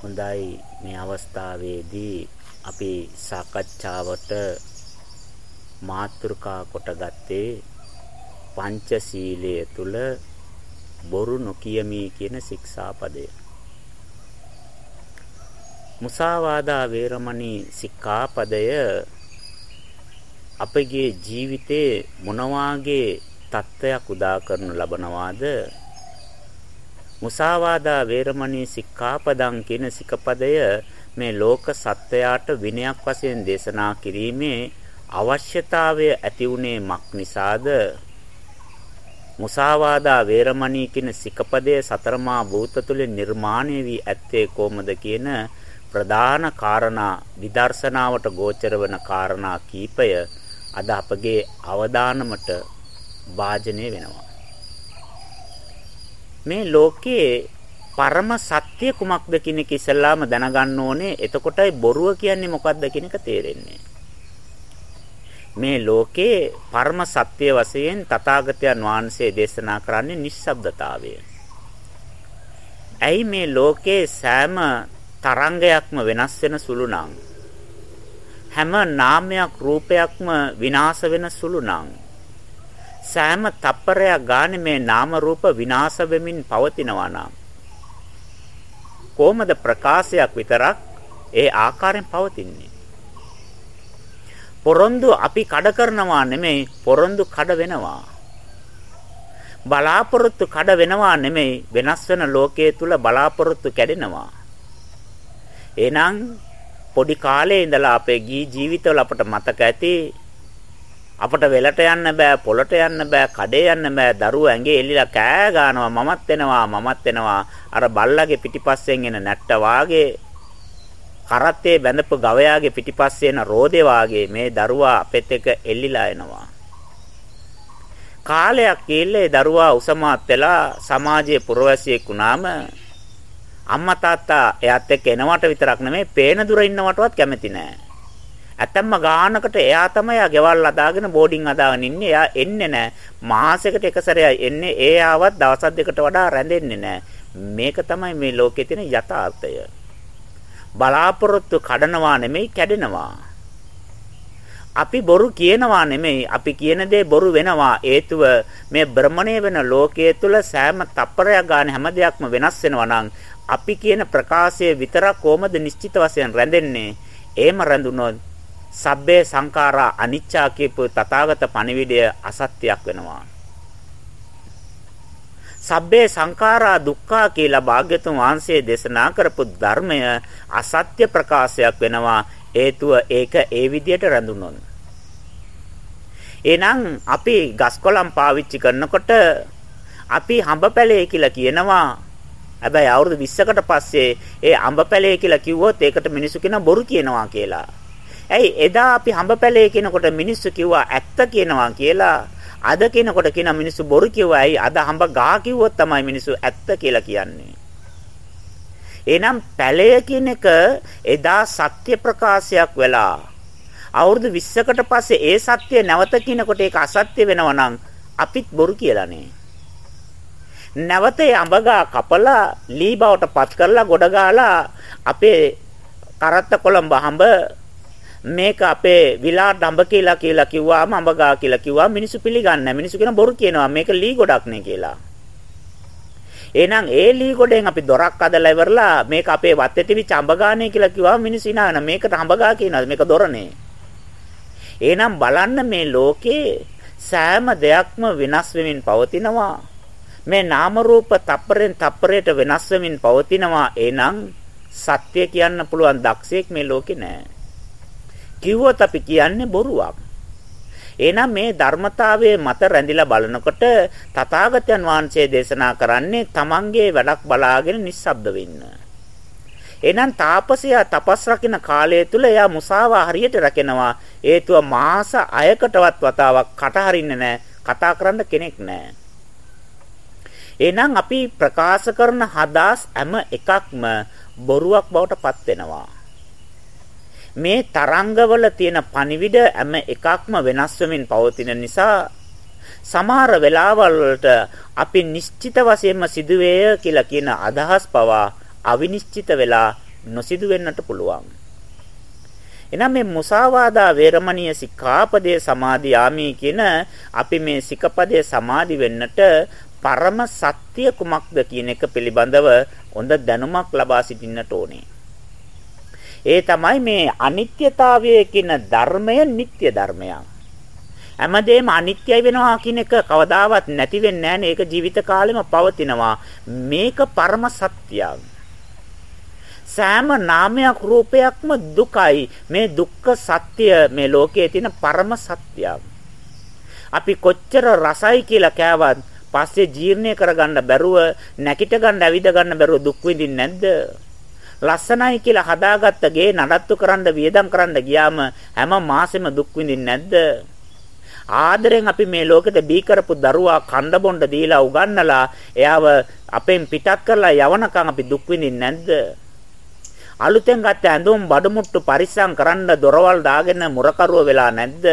හොඳයි මේ අවස්ථාවේදී අපි සාකච්ඡාවට මාතෘකා කොටගත්තේ පංචශීලය තුල බොරු නොකියමි කියන ශික්ෂාපදය. මුසාවාදා වේරමණී සික්ඛාපදය අපගේ ජීවිතේ මොනවාගේ தත්වයක් උදා කරනු ලබනවාද මුසාවාදා වේරමණී සික්ඛාපදං කියන සිකපදය මේ ලෝක සත්වයාට විනයක් වශයෙන් දේශනා කිරීමේ අවශ්‍යතාවය ඇති වුනේ මක් නිසාද? මුසාවාදා වේරමණී කියන සිකපදය සතරමා භූත තුලින් නිර්මාණය වී ඇත්තේ කොහොමද කියන ප්‍රධාන කාරණා විදර්ශනාවට ගෝචර වන කාරණා කීපය අද අපගේ අවධානමට වාජනය වෙනවා. මේ ලෝකයේ පරම සත්‍ය කුමක්ද කියන එක ඉස්සල්ලාම දැනගන්න ඕනේ. එතකොටයි බොරුව කියන්නේ මොකක්ද කියන එක තේරෙන්නේ. මේ ලෝකේ පරම සත්‍ය වශයෙන් තථාගතයන් වහන්සේ දේශනා කරන්නේ නිස්සබ්දතාවය. ඇයි මේ ලෝකේ සෑම තරංගයක්ම වෙනස් වෙන සුළු නම් හැම නාමයක් රූපයක්ම විනාශ වෙන සුළු නම් සෑම තප්පරයක් ගානේ මේ නාම රූප විනාශ වෙමින් පවතිනවා නම් කොහොමද ප්‍රකාශයක් විතරක් ඒ ආකාරයෙන් පවතින්නේ? පොරොන්දු අපි කඩ කරනවා නෙමෙයි පොරොන්දු කඩ වෙනවා. බලාපොරොත්තු කඩ වෙනවා නෙමෙයි වෙනස් වෙන ලෝකයේ තුල බලාපොරොත්තු කැඩෙනවා. එහෙනම් පොඩි කාලේ ඉඳලා අපේ ජීවිතවල අපට මතක ඇති අපට වෙලට යන්න බෑ පොළට යන්න බෑ කඩේ යන්න බෑ දරුවෝ ඇඟේ එල්ලිලා කෑ ගන්නවා මමත් වෙනවා මමත් වෙනවා අර බල්ලගේ පිටිපස්සෙන් එන නැට්ට වාගේ කරත්තේ බැඳපු ගවයාගේ පිටිපස්සේ එන රෝදේ වාගේ මේ දරුවා අපෙත් එක එල්ලිලා එනවා. කාලයක් ගිහිල්ලා ඒ දරුවා උසමාත් වෙලා සමාජයේ පුරවැසියෙක් වුණාම අම්මා තාත්තා එයාත් එක්ක එනවට විතරක් නෙමෙයි පේන දුර ඉන්නවටවත් කැමති නෑ. ඇත්තම්ම ගානකට එයා තමයි ආ ගෙවල් අදාගෙන බෝඩින් අදාගෙන ඉන්නේ. එයා එන්නේ නැහැ. මාසෙකට එක සැරයක් එන්නේ. ඒ ආවත් දවස් දෙකකට වඩා රැඳෙන්නේ නැහැ. මේක තමයි මේ ලෝකයේ තියෙන යථාර්ථය. බලාපොරොත්තු කඩනවා නෙමෙයි කැඩෙනවා. අපි බොරු කියනවා නෙමෙයි අපි කියන දේ බොරු වෙනවා හේතුව මේ භ්‍රමණය වෙන ලෝකයේ තුල සෑම තප්පරයක් ගන්න හැම දෙයක්ම වෙනස් වෙනවා නම් අපි කියන ප්‍රකාශය විතරක් කොහොමද නිශ්චිත වශයෙන් රැඳෙන්නේ එහෙම රැඳුනොත් සබ්බේ සංඛාරා අනිච්චා කියපු තථාගත පණිවිඩය අසත්‍යයක් වෙනවා. සබ්බේ සංඛාරා දුක්ඛා කියලා භාග්‍යතුන් වහන්සේ දේශනා කරපු ධර්මය අසත්‍ය ප්‍රකාශයක් වෙනවා හේතුව ඒක ඒ විදිහට රැඳුනොත්. එහෙනම් අපි ගස්කොලන් පාවිච්චි කරනකොට අපි හඹපැලේ කියලා කියනවා හැබැයි අවුරුදු 20කට පස්සේ ඒ අඹපැලේ කියලා කිව්වොත් ඒකට මිනිස්සු කියන බොරු කියනවා කියලා. ඇයි එදා අපි හඹපැලේ කියනකොට මිනිස්සු කිව්වා ඇත්ත කියනවා කියලා. අද කියනකොට කියන මිනිස්සු බොරු කිව්වා. ඇයි අද හඹ ගා කිව්වොත් තමයි මිනිස්සු ඇත්ත කියලා කියන්නේ. එහෙනම් පැලය කියන එක එදා සත්‍ය ප්‍රකාශයක් වෙලා අවුරුදු 20කට පස්සේ ඒ සත්‍ය නැවත කියනකොට ඒක අසත්‍ය වෙනවා නම් අපිත් බොරු කියලානේ. නැවත අඹගා කපලා ලී බවට පත් කරලා ගොඩ ගාලා අපේ කරත්ත කොළඹ හඹ මේක අපේ විලා ඩඹ කියලා කියලා කිව්වාම අඹගා කියලා කිව්වා මිනිස්සු පිළිගන්නේ නැහැ. මිනිස්සු කියන බොරු කියනවා මේක ලී ගොඩක් නේ කියලා. එහෙනම් ඒ ලී ගොඩෙන් අපි දොරක් අදලා ඉවරලා මේක අපේ වත්තේ තිබිච්ච අඹගානේ කියලා කිව්වා මිනිස්සු ඉනාන මේකට අඹගා කියනවා මේක දොරනේ. එහෙනම් බලන්න මේ ලෝකේ සෑම දෙයක්ම වෙනස් වෙමින් පවතිනවා. මේ නාම රූප තප්පරෙන් තප්පරයට වෙනස් වෙමින් පවතිනවා. එහෙනම් සත්‍ය කියන්න පුළුවන් දක්ෂයෙක් මේ ලෝකේ නැහැ. කිව්වොත් අපි කියන්නේ බොරුවක්. එහෙනම් මේ ධර්මතාවයේ මත රැඳිලා බලනකොට තථාගතයන් වහන්සේ දේශනා කරන්නේ තමන්ගේ වැඩක් බලාගෙන නිස්සබ්ද වෙන්න. එහෙනම් තාපසයා තපස් රකින්න කාලය තුල එයා මුසාවා හරියට රැකෙනවා. හේතුව මාස 6කටවත් වතාවක් කට හරින්නේ නැහැ. කතා කරන්න කෙනෙක් නැහැ. එහෙනම් අපි ප්‍රකාශ කරන හදාස් හැම එකක්ම බොරුවක් බවට පත් වෙනවා. මේ තරංගවල තියෙන පණිවිඩ හැම එකක්ම වෙනස් වෙමින් පවතින නිසා සමහර වෙලාවල් වලට අපි නිශ්චිත වශයෙන්ම සිදුවේය කියලා කියන අදහස් පවා අවිනිශ්චිත වෙලා නොසිදු වෙන්නට පුළුවන්. එනම් මේ මුසාවාදා වේරමණීය සික්ඛාපදයේ සමාදියාමි කියන අපි මේ සිකපදයේ සමාදි වෙන්නට පරම සත්‍ය කුමක්ද කියන එක පිළිබඳව හොඳ දැනුමක් ලබා සිටින්නට ඕනේ. ඒ තමයි මේ අනිත්‍යතාවය කියන ධර්මය නিত্য ධර්මයක්. හැමදේම අනිත්‍යයි වෙනවා කියන එක කවදාවත් නැති වෙන්නේ නැහැ ඒක ජීවිත කාලෙම පවතිනවා. මේක පරම සත්‍යයක්. සෑම නාමයක් රූපයක්ම දුකයි. මේ දුක්ඛ සත්‍ය මේ ලෝකයේ තියෙන පරම සත්‍යයක්. අපි කොච්චර රසයි කියලා කෑවත් පස්සේ ජීර්ණය කරගන්න බැරුව නැකිට ගන්න ඇවිද ගන්න බැරුව දුක් විඳින්නේ නැද්ද? ලස්සනයි කියලා හදාගත්ත ගේ නඩත්තු කරන්න වියදම් කරන්න ගියාම හැම මාසෙම දුක් විඳින්නේ නැද්ද? ආදරෙන් අපි මේ ලෝකෙට බී කරපු දරුවා කණ්ඩ බොණ්ඩ දීලා උගන්නලා එයාව අපෙන් පිටත් කරලා යවනකම් අපි දුක් විඳින්නේ නැද්ද? අලුතෙන් ගත්ත ඇඳුම් බඩමුට්ටු පරිස්සම් කරන්න දොරවල් දාගෙන මුරකරුව වෙලා නැද්ද?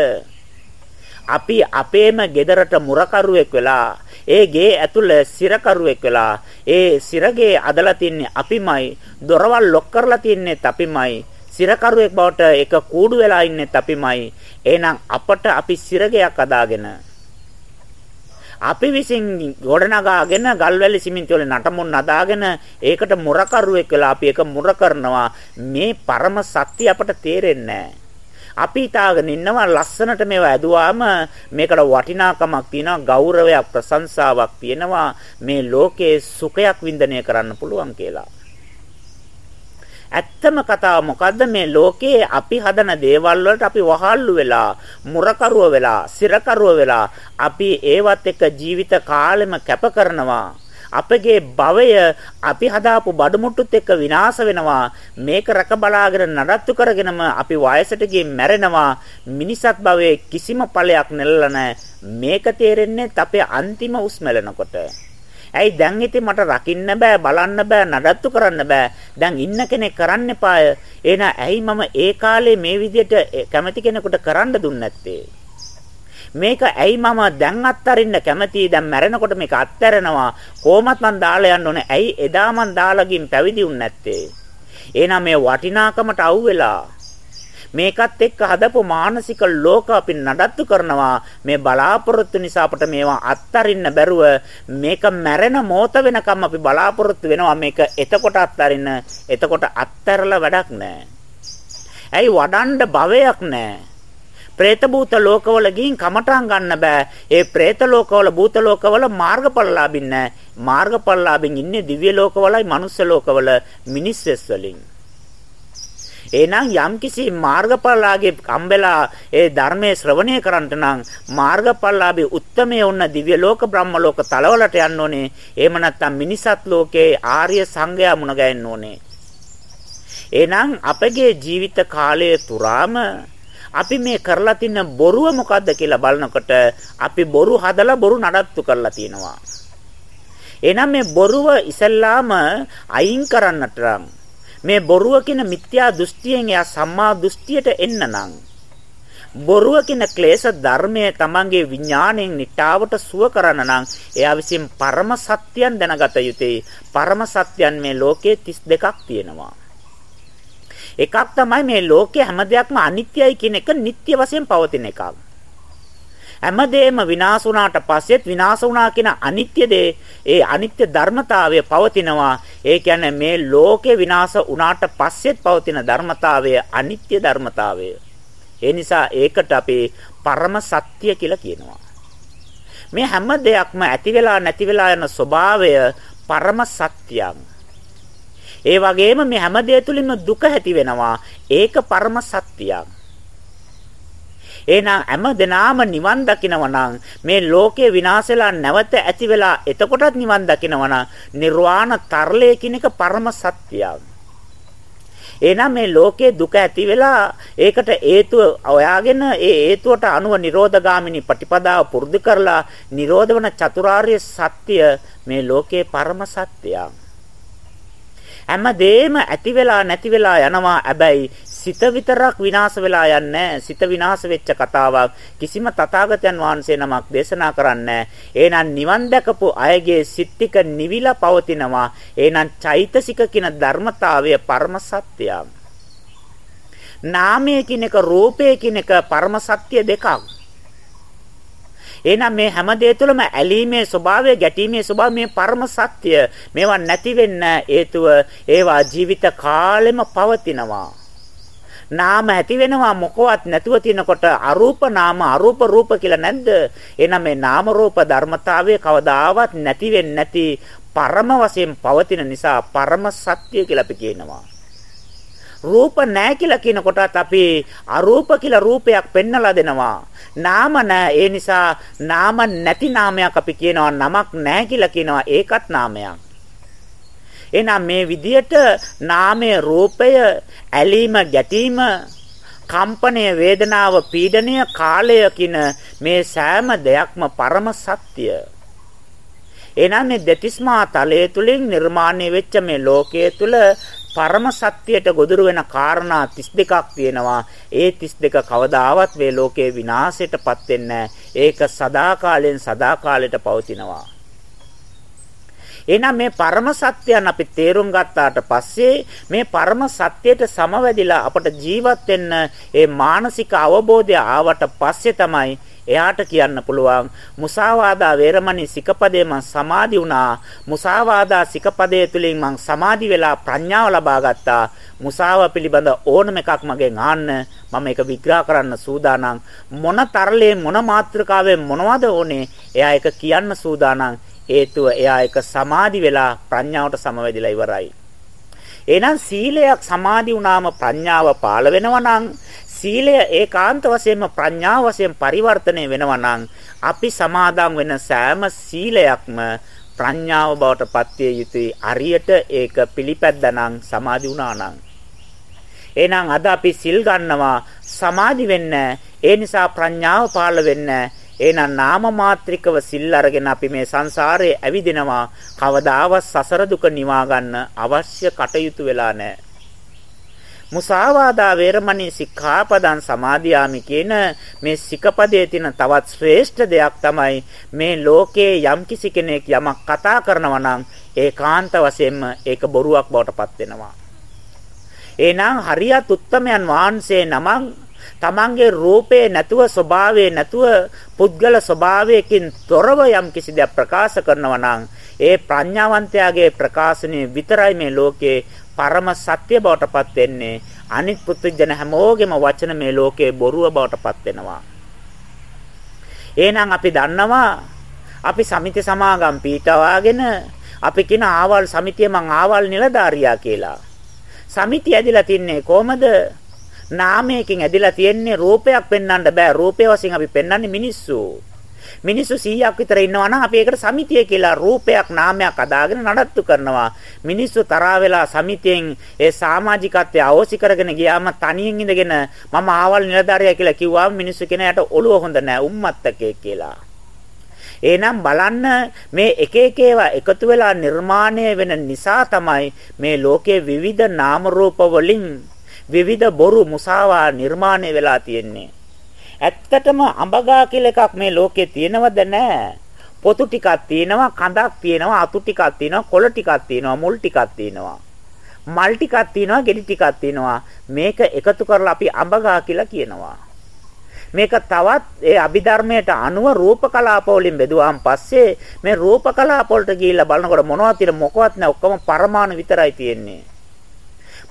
අපි අපේම ගෙදරට මුරකරුවෙක් වෙලා ඒ ගේ ඇතුළේ සිරකරුවෙක් වෙලා ඒ සිරගේ අදලා තින්නේ අපිමයි දොරවල් ලොක් කරලා තින්නේ අපිමයි සිරකරුවෙක් බවට එක කූඩු වෙලා ඉන්නේ අපිමයි. එහෙනම් අපට අපි සිරගයක් අදාගෙන අපි විසින් ගොඩනගාගෙන ගල්වැලි සිමෙන්ති වල නටමුන් නදාගෙන ඒකට මුරකරුවෙක් වෙලා අපි ඒක මුර කරනවා. මේ පරම සත්‍ය අපට තේරෙන්නේ නැහැ. අපි හිතාගෙන ඉන්නවා ලස්සනට මේවා ඇදුවාම මේකට වටිනාකමක් තියෙනවා ගෞරවයක් ප්‍රශංසාවක් තියෙනවා. මේ ලෝකයේ සුඛයක් වින්දනය කරන්න පුළුවන් කියලා. ඇත්තම කතාව මොකද්ද? මේ ලෝකයේ අපි හදන දේවල් වලට අපි වහල්ලු වෙලා මුරකරුව වෙලා සිරකරුව වෙලා අපි ඒවත් එක්ක ජීවිත කාලෙම කැප කරනවා. අපගේ භවය අපි හදාපු බඩමුට්ටුත් එක්ක විනාශ වෙනවා. මේක රැක බලාගෙන නඩත්තු කරගෙනම අපි වයසට ගිහින් මැරෙනවා. මිනිසත් භවයේ කිසිම ඵලයක් නැල්ල මේක තේරෙන්නේ අපේ අන්තිම උස්මැලනකොට. ඇයි දැන් ඉතින් මට රකින්න බෑ බලන්න බෑ නඩත්තු කරන්න බෑ. දැන් ඉන්න කෙනෙක් කරන්න එපාය. එහෙනම් ඇයි මම ඒ කාලේ මේ විදිහට කැමති කෙනෙකුට කරන්න දුන්නේ නැත්තේ? මේක ඇයි මම දැන් අත්තරින්න කැමතියි? දැන් මැරෙනකොට මේක අත්හැරෙනවා කොහොමත් මං දාලා යන්න ඕනේ. ඇයි එදා මං දාලාගින් පැවිදි වුනේ නැත්තේ? එහෙනම් මේ වටිනාකමට අවුවෙලා මේකත් එක්ක හදපු මානසික ලෝක අපි නඩත්තු කරනවා. මේ බලාපොරොත්තු නිසා අපට මේවා අත්තරින්න බැරුව මේක මැරෙන මොහොත වෙනකම් අපි බලාපොරොත්තු වෙනවා මේක එතකොට අත්තරින්න. එතකොට අත්තරලා වැඩක් නැහැ. ඇයි වඩන්න භවයක් නැහැ? പ്രേත භූත ලෝකවල ගිහින් කමටහන් ගන්න බෑ. ඒ പ്രേත ලෝකවල භූත ලෝකවල මාර්ගඵල ලාභින් නෑ. මාර්ගඵල ලාභින් ඉන්නේ දිව්‍ය ලෝකවලයි මනුස්ස ලෝකවල මිනිස්සෙස් වලින්. එහෙනම් යම්කිසි මාර්ගඵලලාගේ අම්බෙලා ඒ ධර්මයේ ශ්‍රවණය කරන්නට නම් මාර්ගඵලලාභී උත්මයේ උන්න දිව්‍ය ලෝක බ්‍රහ්ම ලෝක තලවලට යන්න ඕනේ. එහෙම නැත්නම් මිනිසත් ලෝකේ ආර්ය සංඝයා මුණ ගැහෙන්න ඕනේ. එහෙනම් අපගේ ජීවිත කාලය තුරාම අපි මේ කරලා තින්න බොරුව මොකද්ද කියලා බලනකොට අපි බොරු හදලා බොරු නඩත්තු කරලා තියෙනවා. එහෙනම් මේ බොරුව ඉසල්ලාම අයින් කරන්නට මේ බොරුව කියන මිත්‍යා දෘෂ්ටියෙන් එයා සම්මා දෘෂ්ටියට එන්න නම් බොරුව කියන ක්ලේශ ධර්මයේ තමන්ගේ විඥාණයෙන් නිටාවට සුව කරන නම් එයා විසින් පරම සත්‍යයන් දැනගත යුතුයි. පරම සත්‍යයන් මේ ලෝකයේ 32ක් තියෙනවා. එකක් තමයි මේ ලෝකයේ හැම දෙයක්ම අනිත්‍යයි කියන එක නිට්ටය වශයෙන් පවතින එකක්. හැමදේම විනාශ වුණාට පස්සෙත් විනාශ වුණා කියන අනිත්‍ය දේ ඒ අනිත්‍ය ධර්මතාවය පවතිනවා. ඒ කියන්නේ මේ ලෝකේ විනාශ වුණාට පස්සෙත් පවතින ධර්මතාවය අනිත්‍ය ධර්මතාවය. ඒ නිසා ඒකට අපි පරම සත්‍ය කියලා කියනවා. මේ හැම දෙයක්ම ඇති වෙලා නැති වෙලා යන ස්වභාවය පරම සත්‍යයක්. ඒ වගේම මේ හැම දෙය තුලින්ම දුක ඇති වෙනවා. ඒක පරම සත්‍යයක්. එහෙනම් හැම දිනාම නිවන් දකිනවා නම් මේ ලෝකේ විනාශලා නැවත ඇති වෙලා එතකොටත් නිවන් දකිනවා නම් නිර්වාණ තරලය කියන එක පරම සත්‍යයක්. එහෙනම් මේ ලෝකේ දුක ඇති වෙලා ඒකට හේතුව හොයාගෙන ඒ හේතුවට අනුව නිරෝධගාමිනී ප්‍රතිපදාව පුරුදු කරලා නිරෝධවන චතුරාර්ය සත්‍ය මේ ලෝකේ පරම සත්‍යයක්. හැමදේම ඇති වෙලා නැති වෙලා යනවා. හැබැයි සිත විතරක් විනාශ වෙලා යන්නේ සිත විනාශ වෙච්ච කතාවක් කිසිම තථාගතයන් වහන්සේ නමක් දේශනා කරන්නේ එහෙනම් නිවන් දැකපු අයගේ සිත් ටික නිවිලා පවතිනවා. එහෙනම් චෛතසික කියන ධර්මතාවය පරම සත්‍යයක් නාමය කියන එක රූපය කියන එක පරම සත්‍ය දෙකක්. එහෙනම් මේ හැම දෙය තුළම ඇලීමේ ස්වභාවය, ගැටීමේ ස්වභාවය මේ පරම සත්‍ය. මේවා නැති වෙන්න හේතුව ඒවා ජීවිත කාලෙම පවතිනවා. නාම ඇති වෙනවා මොකවත් නැතුව තිනකොට අරූප නාම අරූප රූප කියලා නැද්ද? එහෙනම් මේ නාම රූප ධර්මතාවය කවදාවත් නැති වෙන්නේ නැති පරම වශයෙන් පවතින නිසා පරම සත්‍ය කියලා අපි කියනවා. රූප නැහැ කියලා කියන කොටත් අපි අරූප කියලා රූපයක් පෙන්නලා දෙනවා. නාම නැහැ. ඒ නිසා නාම නැති නාමයක් අපි කියනවා නමක් නැහැ කියලා කියනවා. ඒකත් නාමයක්. එහෙනම් මේ විදියට නාමය රූපය ඇලීම ගැටීම කම්පණය වේදනාව පීඩණය කාලය කියන මේ සෑම දෙයක්ම පරම සත්‍ය. එහෙනම් මේ දෙතිස්මා තලයේ තුලින් නිර්මාණය වෙච්ච මේ ලෝකයේ තුල පරම සත්‍යයට ගොදුරු වෙන කාරණා 32ක් තියෙනවා. ඒ 32 කවදාවත් මේ ලෝකේ විනාශයටපත් වෙන්නේ ඒක සදාකාලයෙන් සදාකාලයට පවතිනවා. එහෙනම් මේ පරම සත්‍යයන් අපි තේරුම් ගත්තාට පස්සේ මේ පරම සත්‍යයට සමවැදිලා අපට ජීවත් වෙන්න ඒ මානසික අවබෝධය ආවට පස්සේ තමයි එයාට කියන්න පුළුවන් මුසාවාදා වේරමණී සිකපදේ මං සමාදි වුණා. මුසාවාදා සිකපදේ තුලින් මං සමාදි වෙලා ප්‍රඥාව ලබා ගත්තා. මුසාව පිළිබඳ ඕනම එකක් මගෙන් ආන්න මම ඒක විග්‍රහ කරන්න සූදානම්. මොන තරලේ මොන මාත්‍රකාවෙන් මොනවද ඕනේ? එයා ඒක කියන්න සූදානම්. හේතුව එයා ඒක සමාදි වෙලා ප්‍රඥාවට සමවැදිලා ඉවරයි. එහෙනම් සීලයක් සමාදි වුණාම ප්‍රඥාව පාළ වෙනවා නම් සීලය ඒකාන්ත වශයෙන්ම ප්‍රඥාව වශයෙන් පරිවර්තනය වෙනවා නම් අපි සමාදන් වෙන සෑම සීලයක්ම ප්‍රඥාව බවට පත්විය යුතුයි. අරියට ඒක පිළිපැද්දානම් සමාදි වුණා නම්. එහෙනම් අද අපි සිල් ගන්නවා සමාදි වෙන්න. ඒ නිසා ප්‍රඥාව පාළ වෙන්න. එහෙනම් නාම මාත්‍රිකව සිල් අරගෙන අපි මේ සංසාරේ ඇවිදිනවා. කවදාවත් සසර දුක නිවා ගන්න අවශ්‍ය කටයුතු වෙලා නැහැ. මුසාවාදා වේරමණී සික්ඛාපදං සමාදියාමි කියන මේ සිකපදයේ තියෙන තවත් ශ්‍රේෂ්ඨ දෙයක් තමයි මේ ලෝකේ යම්කිසි කෙනෙක් යමක් කතා කරනවා නම් ඒකාන්ත වශයෙන්ම ඒක බොරුවක් බවට පත් වෙනවා. එහෙනම් හරියත් උත්තමයන් වහන්සේ නමක් තමන්ගේ රූපේ නැතුව ස්වභාවයේ නැතුව පුද්ගල ස්වභාවයකින් තොරව යම් කිසි දෙයක් ප්‍රකාශ කරනවා නම් ඒ ප්‍රඥාවන්තයාගේ ප්‍රකාශනය විතරයි මේ ලෝකේ පරම සත්‍ය බවට පත් වෙන්නේ අනිත් පුත්‍ජන හැමෝගෙම වචන මේ ලෝකේ බොරුව බවට පත් වෙනවා. එහෙනම් අපි දන්නවා අපි සමිති සමාගම් පීඨවාගෙන අපි කියන ආවල් සමිතිය මං ආවල් නිලධාරියා කියලා. සමිතිය ඇදිලා තින්නේ කොහමද? නාමයකින් ඇදිලා තියෙන්නේ රූපයක් පෙන්වන්න බෑ. රූපය වශයෙන් අපි පෙන්වන්නේ මිනිස්සු. මිනිස්සු 100ක් විතර ඉන්නවා නම් අපි ඒකට සමිතිය කියලා රූපයක් නාමයක් අදාගෙන නඩත්තු කරනවා. මිනිස්සු තරහා වෙලා සමිතියෙන් ඒ සමාජිකත්වය අවශ්‍ය කරගෙන ගියාම තනියෙන් ඉඳගෙන මම ආවල් නිලධාරියා කියලා කිව්වාම මිනිස්සු කෙනාට ඔළුව හොඳ නැහැ උම්මත්තකේ කියලා. එහෙනම් බලන්න මේ එක එක ඒවා එකතු වෙලා නිර්මාණය වෙන නිසා තමයි මේ ලෝකයේ විවිධ නාම රූප වලින් විවිධ බොරු මුසාවා නිර්මාණය වෙලා තියෙන්නේ. ඇත්තටම අඹගා කියලා එකක් මේ ලෝකේ තියෙනවද නැහැ. පොතු ටිකක් තියෙනවා, කඳක් තියෙනවා, අතු ටිකක් තියෙනවා, කොළ ටිකක් තියෙනවා, මුල් ටිකක් තියෙනවා. මල් ටිකක් තියෙනවා, ගෙඩි ටිකක් තියෙනවා. මේක එකතු කරලා අපි අඹගා කියලා කියනවා. මේක තවත් ඒ අභිධර්මයට අනුව රූප කලාප වලින් බෙදුවාන් පස්සේ මේ රූප කලාප වලට ගිහිල්ලා බලනකොට මොනවද තියෙන මොකවත් නැහැ ඔක්කොම පරමාණු විතරයි තියෙන්නේ.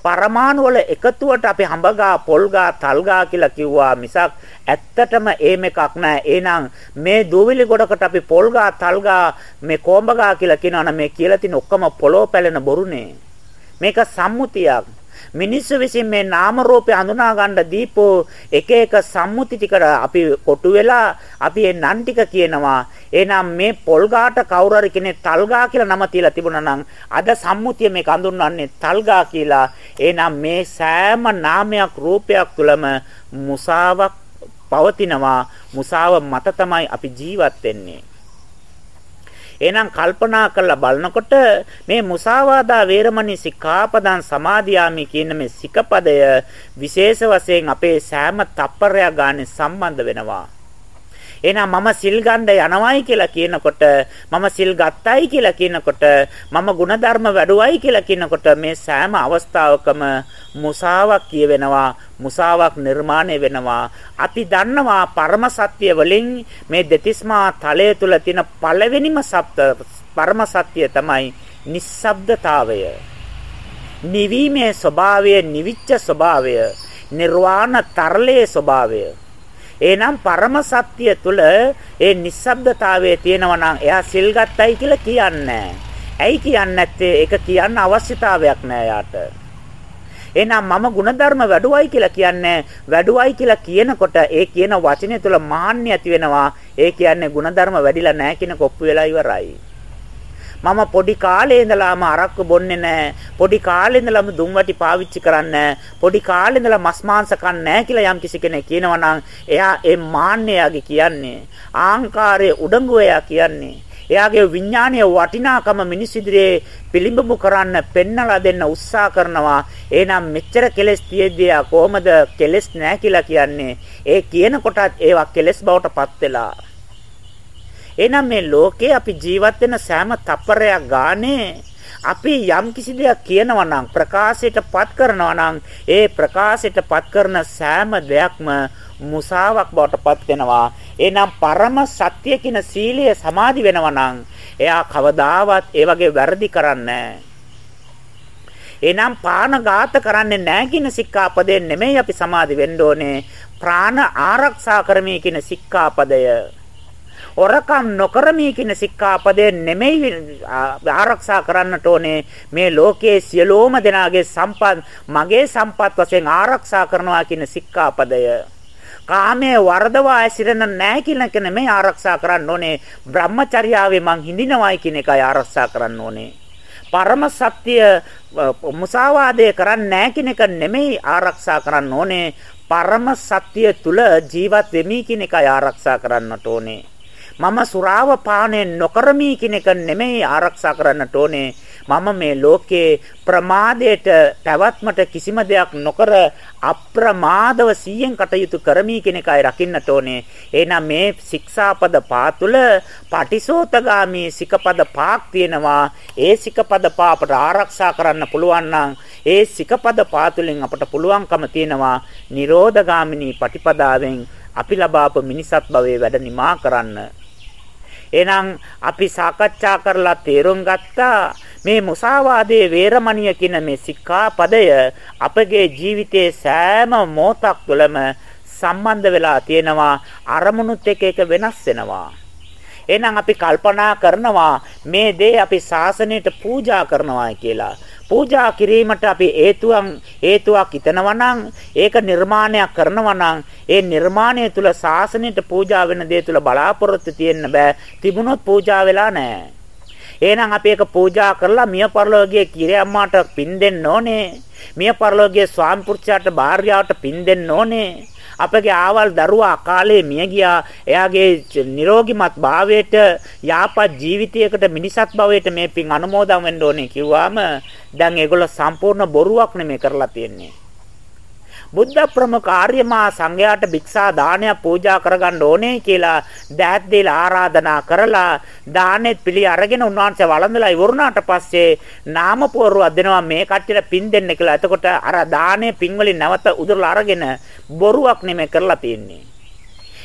පරමාණු වල එකතුවට අපි හඹගා පොල්ගා තල්ගා කියලා කිව්වා මිසක් ඇත්තටම එහෙම එකක් නෑ. එහෙනම් මේ දූවිලි ගොඩකට අපි පොල්ගා තල්ගා මේ කොඹගා කියලා කියනවනම් මේ කියලා තියෙන ඔක්කොම පොළොව පැලෙන බොරුනේ. මේක සම්මුතියක්. මිනිස්සු විසින් මේ නාම රූපේ හඳුනා ගන්න දීපෝ එක එක සම්මුති ටිකට අපි කොටු වෙලා අපි ඒ නන් ටික කියනවා. එහෙනම් මේ පොල්ගාට කවුරු හරි කෙනෙක් තල්ගා කියලා නම තියලා තිබුණා නම් අද සම්මුතිය මේක හඳුන්වන්නේ තල්ගා කියලා. එහෙනම් මේ සෑම නාමයක් රූපයක් තුළම මුසාවක් පවතිනවා. මුසාව මත තමයි අපි ජීවත් වෙන්නේ. එහෙනම් කල්පනා කරලා බලනකොට මේ මුසාවාදා වේරමණී සික්ඛාපදං සමාදියාමි කියන මේ සිකපදය විශේෂ වශයෙන් අපේ සෑම තප්පරයක් ගන්න සම්බන්ධ වෙනවා. එහෙනම් මම සිල් ගන්න යනවයි කියලා කියනකොට මම සිල් ගත්තයි කියලා කියනකොට මම ಗುಣධර්ම වැඩුවයි කියලා කියනකොට මේ සෑම අවස්ථාවකම මුසාවක් කියවෙනවා මුසාවක් නිර්මාණය වෙනවා. අපි දන්නවා පරම සත්‍ය වලින් මේ දෙතිස්මා තලය තුල තියෙන පළවෙනිම සත්‍ය පරම සත්‍ය තමයි නිස්සබ්දතාවය. නිවීමේ ස්වභාවය නිවිච්ච ස්වභාවය. නිර්වාණ තරලයේ ස්වභාවය. එහෙනම් පරම සත්‍ය තුල ඒ නිස්සබ්දතාවයේ තියෙනවා නම් එයා සිල් ගත්තයි කියලා කියන්නේ ඇයි කියන්නේ නැත්තේ? ඒක කියන්න අවශ්‍යතාවයක් නෑ යාට. එහෙනම් මම ಗುಣධර්ම වැඩුවයි කියලා කියන්නේ වැඩුවයි කියලා කියනකොට ඒ කියන වචනේ තුල මාන්න ඇති වෙනවා. ඒ කියන්නේ ಗುಣධර්ම වැඩිලා නැහැ කියන කොප්පු වෙලා ඉවරයි. මම පොඩි කාලේ ඉඳලාම අරක්කු බොන්නේ නැහැ. පොඩි කාලේ ඉඳලාම දුම්වැටි පාවිච්චි කරන්නේ පොඩි කාලේ ඉඳලා මස් මාංශ කන්නේ නැහැ කියලා යම් කිසි කෙනෙක් කියනවා නම් එයා ඒ මාන්නයගේ කියන්නේ. ආහංකාරයේ උඩඟු එයා කියන්නේ. එයාගේ විඥානීය වටිනාකම මිනිස් ඉදිරියේ පිළිඹු කරන්න පෙන්නලා දෙන්න උත්සාහ කරනවා. එහෙනම් මෙච්චර කෙලස් තියෙද්දී කොහොමද කෙලස් නැහැ කියලා කියන්නේ? ඒ කියන කොටත් ඒවා කෙලස් බවට පත් වෙලා එහෙනම් මේ ලෝකේ අපි ජීවත් වෙන සෑම තප්පරයක් ගානේ අපි යම් කිසි දෙයක් කියනවා නම් ප්‍රකාශයටපත් කරනවා නම් ඒ ප්‍රකාශයටපත් කරන සෑම දෙයක්ම මුසාවක් බවට පත් වෙනවා. එහෙනම් පරම සත්‍ය කියන සීලය සමාදි වෙනවා නම් එයා කවදාවත් ඒ වගේ වැරදි කරන්නේ එනම් පානඝාත කරන්නේ නැහැ කියන සික්ඛාපදයෙන් නෙමෙයි අපි සමාදි වෙන්න ඕනේ. ප්‍රාණ ආරක්ෂා කරමී කියන සික්ඛාපදය. ඔරකම් නොකරමි කියන සික්ඛාපදේ නෙමෙයි ආරක්ෂා කරන්නට ඕනේ. මේ ලෝකයේ සියලෝම දෙනාගේ සම්පත් මගේ සම්පත් වශයෙන් ආරක්ෂා කරනවා කියන සික්ඛාපදය. කාමයේ වර්ධවා ඇසිරෙන නැහැ කියන එක නෙමෙයි ආරක්ෂා කරන්න ඕනේ. බ්‍රහ්මචර්යාවේ මං හිඳිනවයි කියන එකයි ආරක්ෂා කරන්න ඕනේ. පරම සත්‍ය මුසාවාදය කරන්නේ නැහැ කියන එක නෙමෙයි ආරක්ෂා කරන්න ඕනේ. පරම සත්‍ය තුල ජීවත් වෙමි කියන එකයි ආරක්ෂා කරන්නට ඕනේ. මම සුරාව පානය නොකරමි කියන එක නෙමෙයි ආරක්ෂා කරන්නට ඕනේ. මම මේ ලෝකේ ප්‍රමාදයට පැවැත්මට කිසිම දෙයක් නොකර අප්‍රමාදව සියෙන් කටයුතු කරමි කියන එකයි රකින්නට ඕනේ. එහෙනම් මේ ශික්ෂාපද පාතුල පටිසෝතගාමි සිකපද පාක් තියෙනවා. ඒ සිකපද පා අපට ආරක්ෂා කරන්න පුළුවන් නම් ඒ සිකපද පාතුලෙන් අපට පුළුවන්කම තියෙනවා නිරෝධගාමිනී පටිපදාවෙන් අපි ලබාපු මිනිසත් භවයේ වැඩ නිමා කරන්න එහෙනම් අපි සාකච්ඡා කරලා තේරුම් ගත්තා. මේ මුසාවාදයේ වේරමණිය කියන මේ සික්ඛාපදය අපගේ ජීවිතයේ සෑම මොහොතක් තුළම සම්බන්ධ වෙලා තියෙනවා. අරමුණුත් එක්ක එක වෙනස් වෙනවා. එහෙනම් අපි කල්පනා කරනවා මේ දේ අපි ශාසනයට පූජා කරනවා කියලා. පූජා කිරීමට අපි හේතුවක් හේතුවක් හිතනවා නම් ඒක නිර්මාණයක් කරනවා නම් ඒ නිර්මාණය තුල සාසනයට පූජා වෙන දේ තුල බලාපොරොත්තු තියෙන්න බෑ. තිබුණොත් පූජා වෙලා නැහැ එහෙනම් අපි ඒක පූජා කරලා මිය පරලෝකයේ කිරියම්මාට පින් දෙන්න ඕනේ. මිය පරලෝකයේ ස්වාමි පුරුෂයාට භාර්යාවට පින් දෙන්න ඕනේ. අපගේ ආවල් දරුවා අකාලේ මිය ගියා. එයාගේ නිරෝගිමත් භාවයට යාපත් ජීවිතයකට මිනිසත් භවයට මේ පින් අනුමෝදන් වෙන්න ඕනේ කිව්වාම දැන් ඒගොල්ලෝ සම්පූර්ණ බොරුවක් නෙමෙයි කරලා තියෙන්නේ. බුද්ධ ප්‍රමුඛ ආර්යමා සංඝයාට භික්ෂා දානයක් පූජා කරගන්න ඕනේ කියලා දෑත් දීලා ආරාධනා කරලා දානෙත් පිළි අරගෙන උන්වහන්සේ වළඳලා ඉවරුණාට පස්සේ නාම පෝරුවක් දෙනවා මේ කට්ටියට පින් දෙන්න කියලා. එතකොට අර දානේ පින් වලින් නැවත උදුරලා අරගෙන බොරුවක් නෙමෙයි කරලා තියෙන්නේ.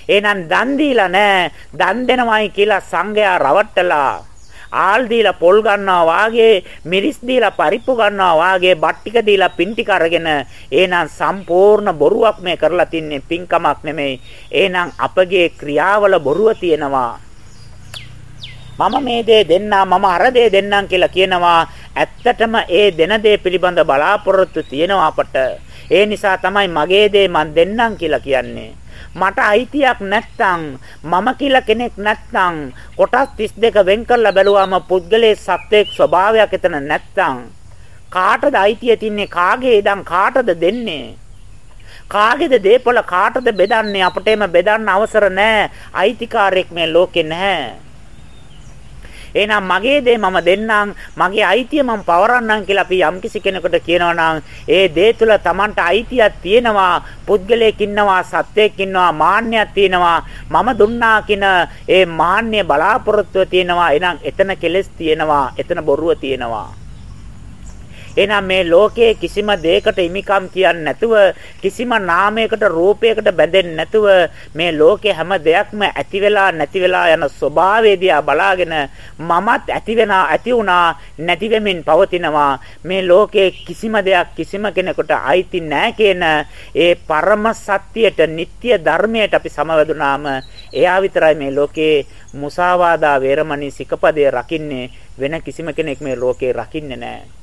එහෙනම් දන් දීලා නැහැ. දන් දෙනවයි කියලා සංඝයා රවට්ටලා ආල් දීලා පොල් ගන්නවා වාගේ මිරිස් දීලා පරිප්පු ගන්නවා වාගේ බත් ටික දීලා පින් ටික අරගෙන එහෙනම් සම්පූර්ණ බොරුවක් මේ කරලා තින්නේ. පින්කමක් නෙමෙයි. එහෙනම් අපගේ ක්‍රියාවල බොරුව තියෙනවා. මම මේ දේ දෙන්නා මම අර දේ දෙන්නම් කියලා කියනවා. ඇත්තටම ඒ දෙන දේ පිළිබඳ බලාපොරොත්තු තියෙනවා අපට. ඒ නිසා තමයි මගේ දේ මන් දෙන්නම් කියලා කියන්නේ. මට අයිතියක් නැත්නම් මම කියලා කෙනෙක් නැත්නම් කොටස් 32 වෙන් කරලා බැලුවාම පුද්ගලයේ සත්‍යයක් ස්වභාවයක් එතන නැත්නම් කාටද අයිතිය තින්නේ? කාගේ ඉදන් කාටද දෙන්නේ? කාගේද දීපල කාටද බෙදන්නේ? අපට එම බෙදන්න අවසර නැහැ අයිතිකාරයෙක් මේ ලෝකේ නැහැ. එහෙනම් මගේ දේ මම දෙන්නම් මගේ අයිතිය මම පවරන්නම් කියලා අපි යම්කිසි කෙනෙකුට කියනවා නම් ඒ දේ තුල Tamanට අයිතියක් තියෙනවා පුද්ගලයෙක් ඉන්නවා සත්වයෙක් ඉන්නවා මාන්නයක් තියෙනවා. මම දුන්නා කියන ඒ මාන්නය බලාපොරොත්තුව තියෙනවා. එහෙනම් එතන කෙලස් තියෙනවා එතන බොරුව තියෙනවා. එහෙනම් මේ ලෝකයේ කිසිම දෙයකට හිමිකම් කියන්නේ නැතුව කිසිම නාමයකට රූපයකට බැඳෙන්නේ නැතුව මේ ලෝකයේ හැම දෙයක්ම ඇති වෙලා නැති වෙලා යන ස්වභාවයේදී බලාගෙන මමත් ඇති වෙනා ඇති වුණා නැති වෙමින් පවතිනවා. මේ ලෝකයේ කිසිම දෙයක් කිසිම කෙනෙකුට අයිති නැහැ කියන ඒ පරම සත්‍යයට නিত্য ධර්මයට අපි සමවැදුනාම එයා විතරයි මේ ලෝකේ මුසාවාදා වේරමණී සිකපදේ රකින්නේ. වෙන කිසිම කෙනෙක් මේ ලෝකේ රකින්නේ නැහැ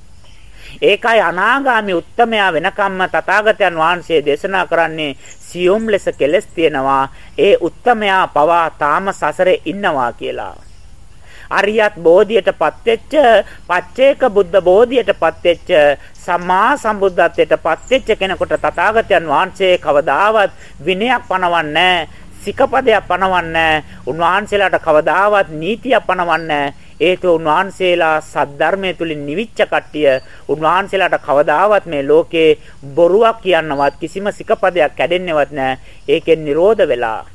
ඒකයි අනාගාමී උත්තමයා වෙනකම්ම තථාගතයන් වහන්සේ දේශනා කරන්නේ සියුම් ලෙස කෙලස් තියනවා. ඒ උත්තමයා පවා තාම සසරේ ඉන්නවා කියලා. අරියත් බෝධියටපත් වෙච්ච පච්චේක බුද්ධ බෝධියටපත් වෙච්ච සම්මා සම්බුද්ධත්වයටපත් වෙච්ච කෙනෙකුට තථාගතයන් වහන්සේ කවදාවත් විනයක් පනවන්නේ සිකපදයක් පනවන්නේ උන්වහන්සේලාට කවදාවත් නීතියක් පනවන්නේ හේතුව උන්වහන්සේලා සද්ධර්මයේ තුලින් නිවිච්ච කට්ටිය. උන්වහන්සේලාට කවදාවත් මේ ලෝකේ බොරුවක් කියන්නවත් කිසිම සිකපදයක් කැඩෙන්නේවත් නැහැ. ඒකෙන් නිරෝධ වෙලා.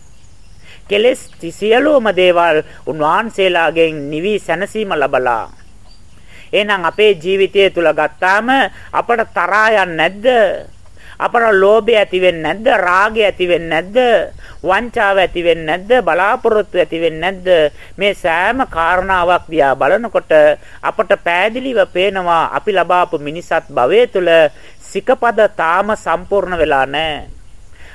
කෙලස් සියලුම දේවල් උන්වහන්සේලාගෙන් නිවි සැනසීම ලබලා. එහෙනම් අපේ ජීවිතය තුල ගත්තාම අපට තරහා නැද්ද? අපට ලෝභය ඇති වෙන්නේ නැද්ද? රාගය ඇති වෙන්නේ නැද්ද? වංචාව ඇති වෙන්නේ නැද්ද? බලාපොරොත්තු ඇති වෙන්නේ නැද්ද? මේ සෑම කාරණාවක් දිහා බලනකොට අපට පෑදිලිව පේනවා අපි ලබාපු මිනිසත් භවයේ තුල සිකපද තාම සම්පූර්ණ වෙලා නැහැ.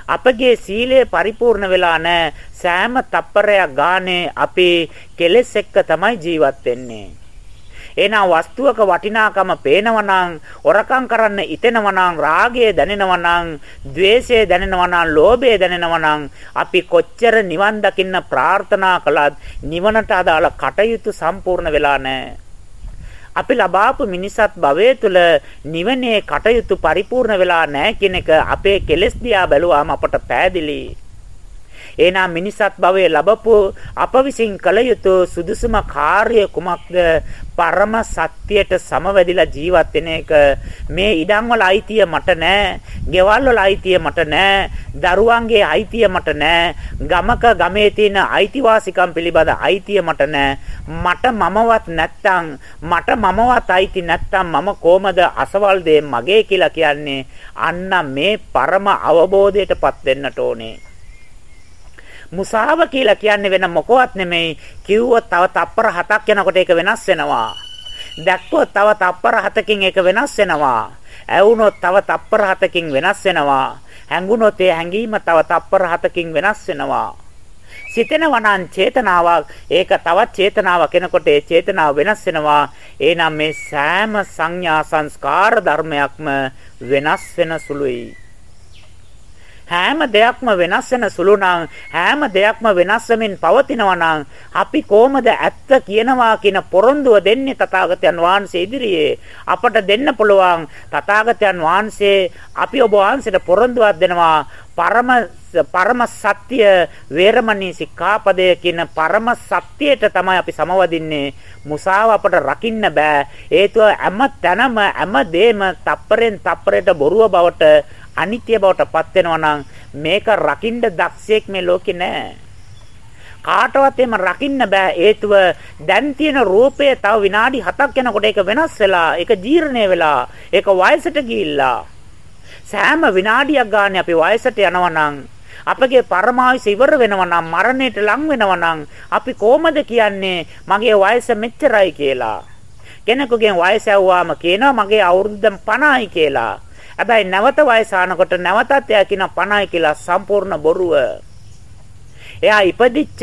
අපගේ සීලය පරිපූර්ණ වෙලා නැහැ. සෑම තප්පරයක් ගානේ අපි කෙලෙස් එක්ක තමයි ජීවත් වෙන්නේ. එහෙනම් වස්තුවක වටිනාකම පේනවනම්, ඔරකම් කරන්න ඉතෙනවනම්, රාගය දැනෙනවනම්, ద్వේෂය දැනෙනවනම්, ලෝභය දැනෙනවනම් අපි කොච්චර නිවන් දකින්න ප්‍රාර්ථනා කළත් නිවනට අදාළ කටයුතු සම්පූර්ණ වෙලා නැහැ. අපි ලබාපු මිනිසත් භවයේ තුල නිවනේ කටයුතු පරිපූර්ණ වෙලා නැහැ කියන එක අපේ කෙලෙස් දිහා බැලුවාම අපට පෑදිලි. එහෙනම් මිනිසත් භවයේ ලැබපු අප විසින් කළ යුතු සුදුසුම කාර්ය කුමක්ද? පරම සත්‍යයට සමවැදිලා ජීවත් වෙන එක. මේ ඉඩම් වල අයිතිය මට නෑ. ගෙවල් වල අයිතිය මට නෑ. දරුවන්ගේ අයිතිය මට නෑ. ගමක ගමේ තියෙන අයිතිවාසිකම් පිළිබඳ අයිතිය මට නෑ. මට මමවත් නැත්තම් මට මමවත් අයිති නැත්තම් මම කොහමද අසවල් දේ මගේ කියලා කියන්නේ? අන්න මේ පරම අවබෝධයටපත් වෙන්නට ඕනේ. මුසාව කියලා කියන්නේ වෙන මොකවත් නෙමෙයි. කිව්වොත් තව තප්පර 7ක් යනකොට ඒක වෙනස් වෙනවා. දැක්කොත් තව තප්පර 7කින් ඒක වෙනස් වෙනවා. ඇවුනොත් තව තප්පර 7කින් වෙනස් වෙනවා. හැංගුනොත් ඒ හැංගීම තව තප්පර 7කින් වෙනස් වෙනවා. සිතෙනවා නම් චේතනාවක් ඒක තවත් චේතනාවක් කෙනකොට ඒ චේතනාව වෙනස් වෙනවා එහෙනම් මේ සෑම සංඥා සංස්කාර ධර්මයක්ම වෙනස් වෙන සුළුයි හැම දෙයක්ම වෙනස් වෙන සුළු නම් හැම දෙයක්ම වෙනස් වෙමින් පවතිනවා නම් අපි කොහොමද ඇත්ත කියනවා කියන පොරොන්දුව දෙන්නේ තථාගතයන් වහන්සේ ඉදිරියේ? අපට දෙන්න පුළුවන් තථාගතයන් වහන්සේ අපි ඔබ වහන්සේට පොරොන්දුවක් දෙනවා පරම පරම සත්‍ය වේරමණී සික්ඛාපදය කියන පරම සත්‍යයට තමයි අපි සමවදින්නේ. මුසාව අපට රකින්න බෑ. හේතුව හැම තැනම හැම දෙම තප්පරෙන් තප්පරයට බොරුව බවට අනිත්‍ය බවට පත් වෙනවා නම් මේක රකින්න දක්ෂයෙක් මේ ලෝකේ නැහැ. කාටවත් එම රකින්න බෑ. හේතුව දැන් තියෙන රූපය තව විනාඩි 7ක් යනකොට ඒක වෙනස් වෙලා ඒක ජීර්ණය වෙලා ඒක වයසට ගිහිල්ලා. සෑම විනාඩියක් ගානේ අපි වයසට යනවා නම් අපගේ පරමායස ඉවර වෙනවා නම් මරණයට ලං වෙනවා නම් අපි කොහොමද කියන්නේ මගේ වයස මෙච්චරයි කියලා. කෙනෙකුගෙන් වයස ඇව්වාම කියනවා මගේ අවුරුදු 50යි කියලා. හැබැයි නැවත වයස ආනකොට නැවතත් එයා කියන 50යි කියලා සම්පූර්ණ බොරුව. එයා ඉපදිච්ච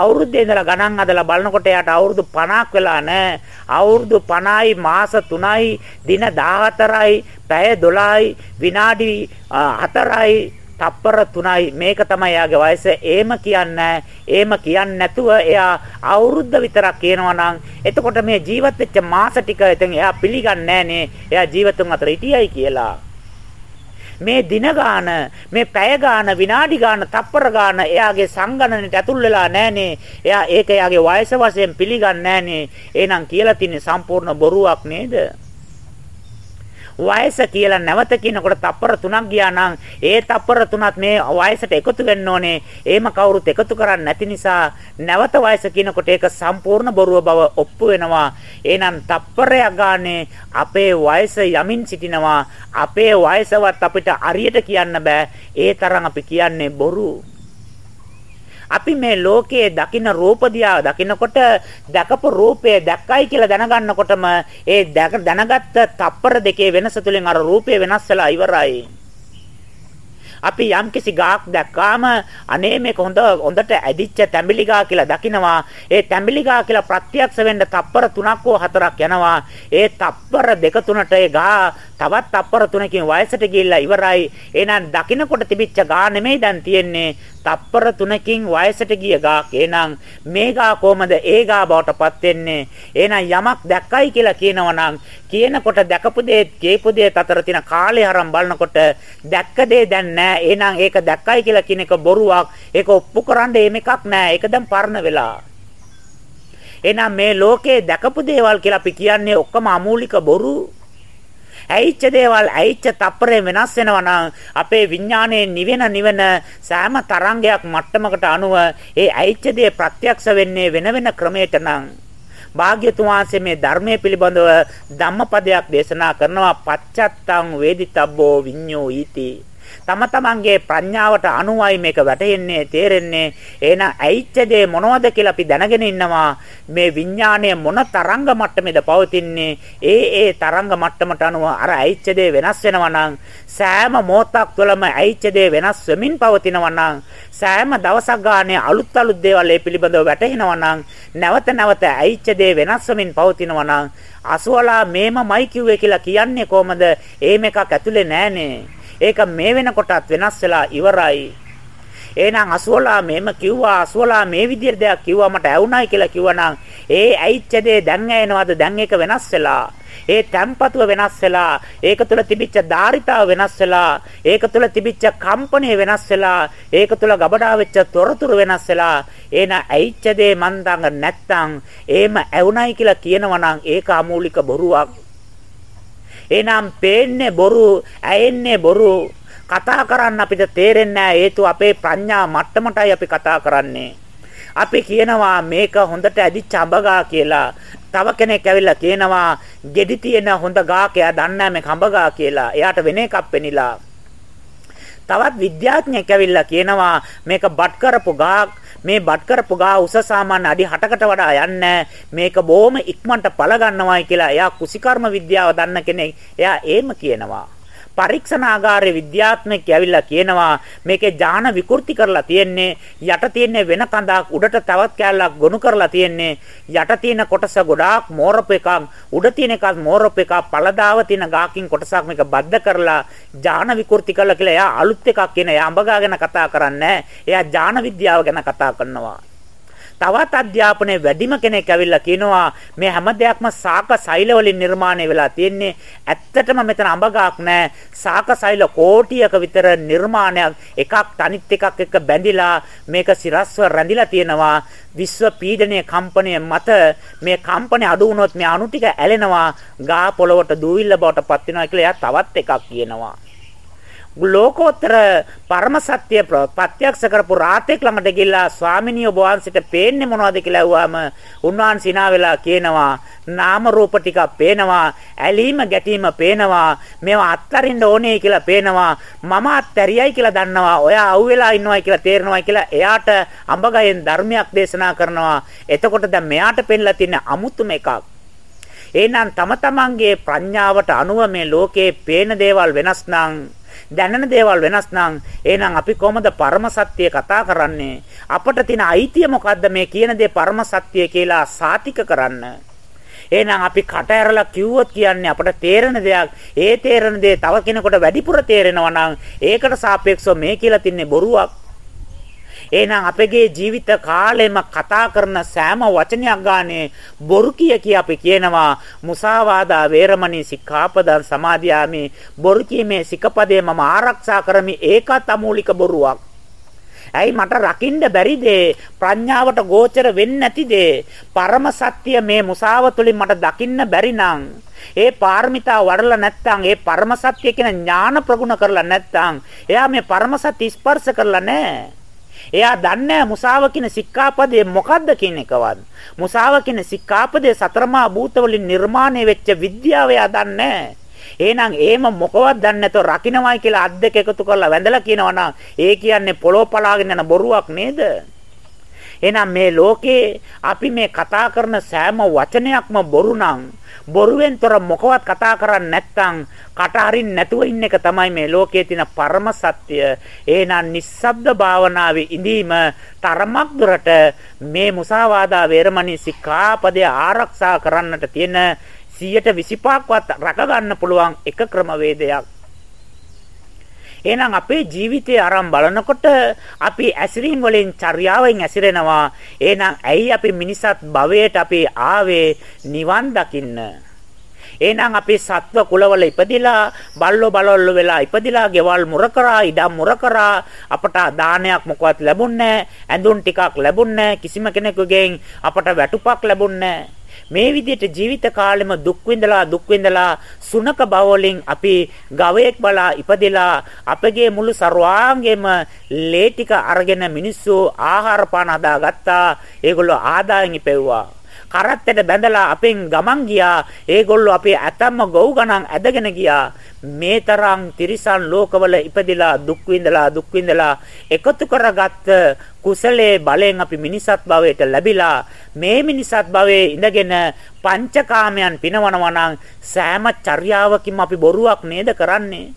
අවුරුද්දේ ඉඳලා ගණන් අදලා බලනකොට එයාට අවුරුදු 50ක් වෙලා නැහැ. අවුරුදු 50යි මාස 3යි දින 14යි පැය 12යි විනාඩි 4යි තප්පර 3යි මේක තමයි එයාගේ වයස. එහෙම කියන්නේ එහෙම කියන්නේ නැතුව එයා අවුරුද්ද විතරක් කියනවා නම් එතකොට මේ ජීවත් වෙච්ච මාස ටික එතෙන් එයා පිළිගන්නේ නැහනේ. එයා ජීවිතුන් අතර හිටියයි කියලා. මේ දින ගාන මේ පැය ගාන විනාඩි ගාන තප්පර ගාන එයාගේ සංගණනයට ඇතුල් වෙලා නැහනේ එයා ඒක එයාගේ වයස වශයෙන් පිළිගන්නේ නැහනේ එහෙනම් කියලා තින්නේ සම්පූර්ණ බොරුවක් නේද වයස කියලා නැවත කියනකොට තප්පර 3ක් ගියා නම් ඒ තප්පර 3ත් මේ වයසට එකතු වෙන්න ඕනේ. එහෙම කවුරුත් එකතු කරන්නේ නැති නිසා නැවත වයස කියනකොට ඒක සම්පූර්ණ බොරුව බව ඔප්පු වෙනවා. එහෙනම් තප්පරයක් ගානේ අපේ වයස යමින් සිටිනවා. අපේ වයසවත් අපිට අරියට කියන්න බෑ. ඒ තරම් අපි කියන්නේ බොරු. අපි මේ ලෝකයේ දකින්න රූප දිහා දකින්නකොට දැකපු රූපය දැක්කයි කියලා දැනගන්නකොටම ඒ දැනගත්ත තප්පර දෙකේ වෙනස තුලින් අර රූපය වෙනස් වෙලා ඉවරයි. අපි යම්කිසි ගාක් දැක්කාම අනේ මේක හොඳ හොඳට ඇදිච්ච තැඹිලි ගා කියලා දකිනවා. ඒ තැඹිලි ගා කියලා ප්‍රත්‍යක්ෂ වෙන්න තප්පර 3ක් හෝ 4ක් යනවා. ඒ තප්පර දෙක තුනට ඒ ගා තවත් තප්පර 3කින් වයසට ගිහිල්ලා ඉවරයි. එහෙනම් දකින්නකොට තිබිච්ච ගා නෙමෙයි දැන් තියෙන්නේ. තප්පර 3කින් වයසට ගිය ගාක්. එහෙනම් මේ ගා කොහමද ඒ ගා බවටපත් වෙන්නේ? එහෙනම් යමක් දැක්කයි කියලා කියනවනම් කියනකොට දැකපු දේ, කියපු දේ අතර තියෙන කාලය හරම් බලනකොට දැක්ක දේ දැන් නැහැ. නෑ. එහෙනම් ඒක දැක්කයි කියලා කියන එක බොරුවක්. ඒක ඔප්පු කරන්න එහෙම එකක් නෑ. ඒක දැන් පරණ වෙලා. එහෙනම් මේ ලෝකේ දැකපු දේවල් කියලා අපි කියන්නේ ඔක්කොම අමූලික බොරු. ඇයිච්ච දේවල් ඇයිච්ච තප්පරේ වෙනස් වෙනවා නම් අපේ විඥානයේ නිවෙන නිවෙන සෑම තරංගයක් මට්ටමකට අනුව ඒ ඇයිච්ච දේ ප්‍රත්‍යක්ෂ වෙන්නේ වෙන වෙන ක්‍රමයකට නම්. භාග්‍යතුන් වහන්සේ මේ ධර්මයේ පිළිබඳව ධම්මපදයක් දේශනා කරනවා. පච්චත්තං වේදිතබ්බෝ විඤ්ඤෝ ඊති. තම තමන්ගේ ප්‍රඥාවට අනුවයි මේක වැටෙන්නේ තේරෙන්නේ එහෙනම් ඇයිච්ච දේ මොනවද කියලා අපි දැනගෙන ඉන්නවා මේ විඥාණය මොන තරංග මට්ටමේද පවතින්නේ ඒ ඒ තරංග මට්ටමට අනුව අර ඇයිච්ච දේ වෙනස් වෙනවා නම් සෑම මොහොතක් තුළම ඇයිච්ච දේ වෙනස් වෙමින් පවතිනවා නම් සෑම දවසක් ගානේ අලුත් අලුත් දේවල් ඒ පිළිබඳව වැටහෙනවා නම් නැවත නැවත ඇයිච්ච දේ වෙනස් වෙමින් පවතිනවා නම් අසුවලා මේමමයි කිව්වේ කියලා කියන්නේ කොහමද? එහෙම එකක් ඇතුලේ නෑනේ. ඒක මේ වෙනකොටත් වෙනස් වෙලා ඉවරයි. එහෙනම් අසුවලා මෙහෙම කිව්වා අසුවලා මේ විදිහට දෙයක් කිව්වා මට ඇවුණයි කියලා කිව්වනම් ඒ ඇයිච්ච දේ දැන් ඇෙනවද දැන් ඒක වෙනස් වෙලා. ඒ තැම්පතුව වෙනස් වෙලා. ඒක තුළ තිබිච්ච ධාරිතාව වෙනස් වෙලා. ඒක තුළ තිබිච්ච කම්පණය වෙනස් වෙලා. ඒක තුළ ගබඩා වෙච්ච තොරතුරු වෙනස් වෙලා. එන ඇයිච්ච දේ මන් දඟ නැත්තම් එහෙම ඇවුණයි කියලා කියනවනම් ඒක අමූලික බොරුවක්. එහෙනම් පේන්නේ බොරු, ඇයෙන්නේ බොරු. කතා කරන්න අපිට තේරෙන්නේ නැහැ. හේතුව අපේ ප්‍රඥා මට්ටමටයි අපි කතා කරන්නේ. අපි කියනවා මේක හොඳට ඇදිච්ච අඹගා කියලා. තව කෙනෙක් ඇවිල්ලා කියනවා ගෙඩි තියෙන හොඳ ගාක එයා දන්නේ මේ කඹගා කියලා. එයාට වෙන එකක් පෙනිලා. තවත් විද්‍යාඥයෙක් ඇවිල්ලා කියනවා මේක බට් කරපු ගාක් මේ බත් කරපු ගා උස සාමාන්‍ය අඩි 8කට වඩා යන්නේ. මේක බොහොම ඉක්මනට පළ ගන්නවායි කියලා එයා කුසිකර්ම විද්‍යාව දන්න කෙනෙක්. එයා එහෙම කියනවා. පරීක්ෂණාගාරයේ විද්‍යාත්මෙක් ඇවිල්ලා කියනවා මේකේ ඥාන විකෘති කරලා තියෙන්නේ යට තියෙන වෙන කඳක් උඩට තවත් කැලලක් ගොනු කරලා තියෙන්නේ යට තියෙන කොටස ගොඩාක් මෝරප එකක් උඩ තියෙන එකත් මෝරප එකක් පළදාව තියෙන ගාකින් කොටසක් මේක බද්ධ කරලා ඥාන විකෘති කළා කියලා එයා අලුත් එකක් කියන එයා අඹගා ගැන කතා කරන්නේ එයා ඥාන විද්‍යාව ගැන කතා කරනවා. තවත් අධ්‍යාපනයේ වැඩිම කෙනෙක් ඇවිල්ලා කියනවා මේ හැම දෙයක්ම සාක සෛල වලින් නිර්මාණය වෙලා තියෙන්නේ. ඇත්තටම මෙතන අඹගාක් නැහැ සාක සෛල කෝටියක විතර නිර්මාණයක් එකක් තනිත් එකක් එක්ක බැඳිලා මේක සිරස්ව රැඳිලා තියෙනවා. විශ්ව පීඩනයේ කම්පනය මත මේ කම්පනය අඩු වුණොත් මේ අණු ටික ඇලෙනවා. ගා පොළවට දූවිල්ල බවට පත් වෙනවා කියලා එයා තවත් එකක් කියනවා. ලෝකෝත්තර පරම සත්‍ය ප්‍රත්‍යක්ෂ කරපු රාතෙක් ළඟට ගිහිල්ලා ස්වාමිනිය ඔබ වහන්සේට පේන්නේ මොනවද කියලා ඇහුවාම උන්වහන්සේ hina වෙලා කියනවා නාම රූප ටිකක් පේනවා ඇලීම ගැටීම පේනවා මේවා අත්තරින්න ඕනේ කියලා පේනවා මම අත්තරියයි කියලා දන්නවා ඔයා අවුවෙලා ඉන්නවයි කියලා තේරෙනවයි කියලා එයාට අඹගයෙන් ධර්මයක් දේශනා කරනවා. එතකොට දැන් මෙයාට පෙන්ලා තියෙන අමුතුම එකක්. එහෙනම් තම තමන්ගේ ප්‍රඥාවට අනුව මේ ලෝකේ පේන දේවල් වෙනස් නම් දැනෙන දේවල් වෙනස් නම් එහෙනම් අපි කොහොමද පරම සත්‍ය කතා කරන්නේ? අපට තියෙන අයිතිය මොකද්ද මේ කියන දේ පරම සත්‍ය කියලා සාතික කරන්න? එහෙනම් අපි කට ඇරලා කිව්වොත් කියන්නේ අපට තේරෙන දෙයක් ඒ තේරෙන දේ තව කෙනෙකුට වැඩිපුර තේරෙනවා නම් ඒකට සාපේක්ෂව මේ කියලා තින්නේ බොරුවක් එහෙනම් අපගේ ජීවිත කාලෙම කතා කරන සෑම වචනයක් ගානේ බොරු කිය කිය අපි කියනවා මුසාවාදා වේරමණී සික්ඛාපදං සමාදියාමි. බොරු කීමේ සිකපදේ මම ආරක්ෂා කරමි. ඒකත් අමූලික බොරුවක්. ඇයි මට රකින්න බැරිද ප්‍රඥාවට ගෝචර වෙන්නේ නැතිද පරම සත්‍ය මේ මුසාව තුලින් මට දකින්න බැරි නම් ඒ පාරමිතා වඩලා නැත්නම් ඒ පරම සත්‍ය කියන ඥාන ප්‍රගුණ කරලා නැත්නම් එයා මේ පරම සත්‍ය ස්පර්ශ කරලා නැහැ. එයා දන්නේ මුසාව කියන සික්ඛාපදේ මොකද්ද කියන එකවත්. මුසාව කියන සික්ඛාපදේ සතරමා භූත වලින් නිර්මාණය වෙච්ච විද්‍යාව එයා දන්නේ එහෙනම් එහෙම මොකවත් දන්නේ නැතෝ රකින්නවයි කියලා අත් දෙක එකතු කරලා වැඳලා කියනවනම් ඒ කියන්නේ පොළොව පලාගෙන යන බොරුවක් නේද? එහෙනම් මේ ලෝකේ අපි මේ කතා කරන සෑම වචනයක්ම බොරු නම් බොරුවෙන් තොර මොකවත් කතා කරන්නේ නැත්නම් කට අරින්න නැතුව ඉන්න එක තමයි මේ ලෝකයේ තියෙන පරම සත්‍ය. එහෙනම් නිස්සබ්ද භාවනාවේ ඉඳීම තරමක් දුරට මේ මුසාවාදා වේරමණී සික්ඛාපදය ආරක්ෂා කරන්නට තියෙන 125ක්වත් රැක ගන්න පුළුවන් එක ක්‍රමවේදයක්. එහෙනම් අපේ ජීවිතය අරන් බලනකොට අපි ඇසිරීම් වලින් චර්යාවෙන් ඇසිරෙනවා. එහෙනම් ඇයි අපි මිනිසත් භවයට අපි ආවේ නිවන් දකින්න? එහෙනම් අපි සත්ව කුලවල ඉපදිලා බල්ලෝ බලවල්ලෝ වෙලා ඉපදිලා ගෙවල් මුර කරා ඉඩම් මුර කරා අපට දානයක් මොකවත් ලැබුණේ නැහැ ඇඳුම් ටිකක් ලැබුණේ නැහැ කිසිම කෙනෙකුගෙන් අපට වැටුපක් ලැබුණේ නැහැ මේ විදිහට ජීවිත කාලෙම දුක් විඳලා දුක් විඳලා සුනක බවවලින් අපි ගවයෙක් බලා ඉපදෙලා අපගේ මුළු ਸਰවාංගෙම ලේ ටික අරගෙන මිනිස්සු ආහාර පාන හදාගත්තා. ඒගොල්ලෝ ආදායන් ඉපෙව්වා. කරත්තට බැඳලා අපෙන් ගමන් ගියා. ඒගොල්ලෝ අපේ ඇතම්ම ගොව් ගණන් ඇදගෙන ගියා. මේ තරම් තිරිසන් ලෝකවල ඉපදිලා දුක් විඳලා දුක් විඳලා එකතු කරගත්ත කුසලයේ බලයෙන් අපි මිනිසත් භවයට ලැබිලා මේ මිනිසත් භවයේ ඉඳගෙන පංචකාමයන් පිනවනවා නම් සෑම චර්යාවකින්ම අපි බොරුවක් නේද කරන්නේ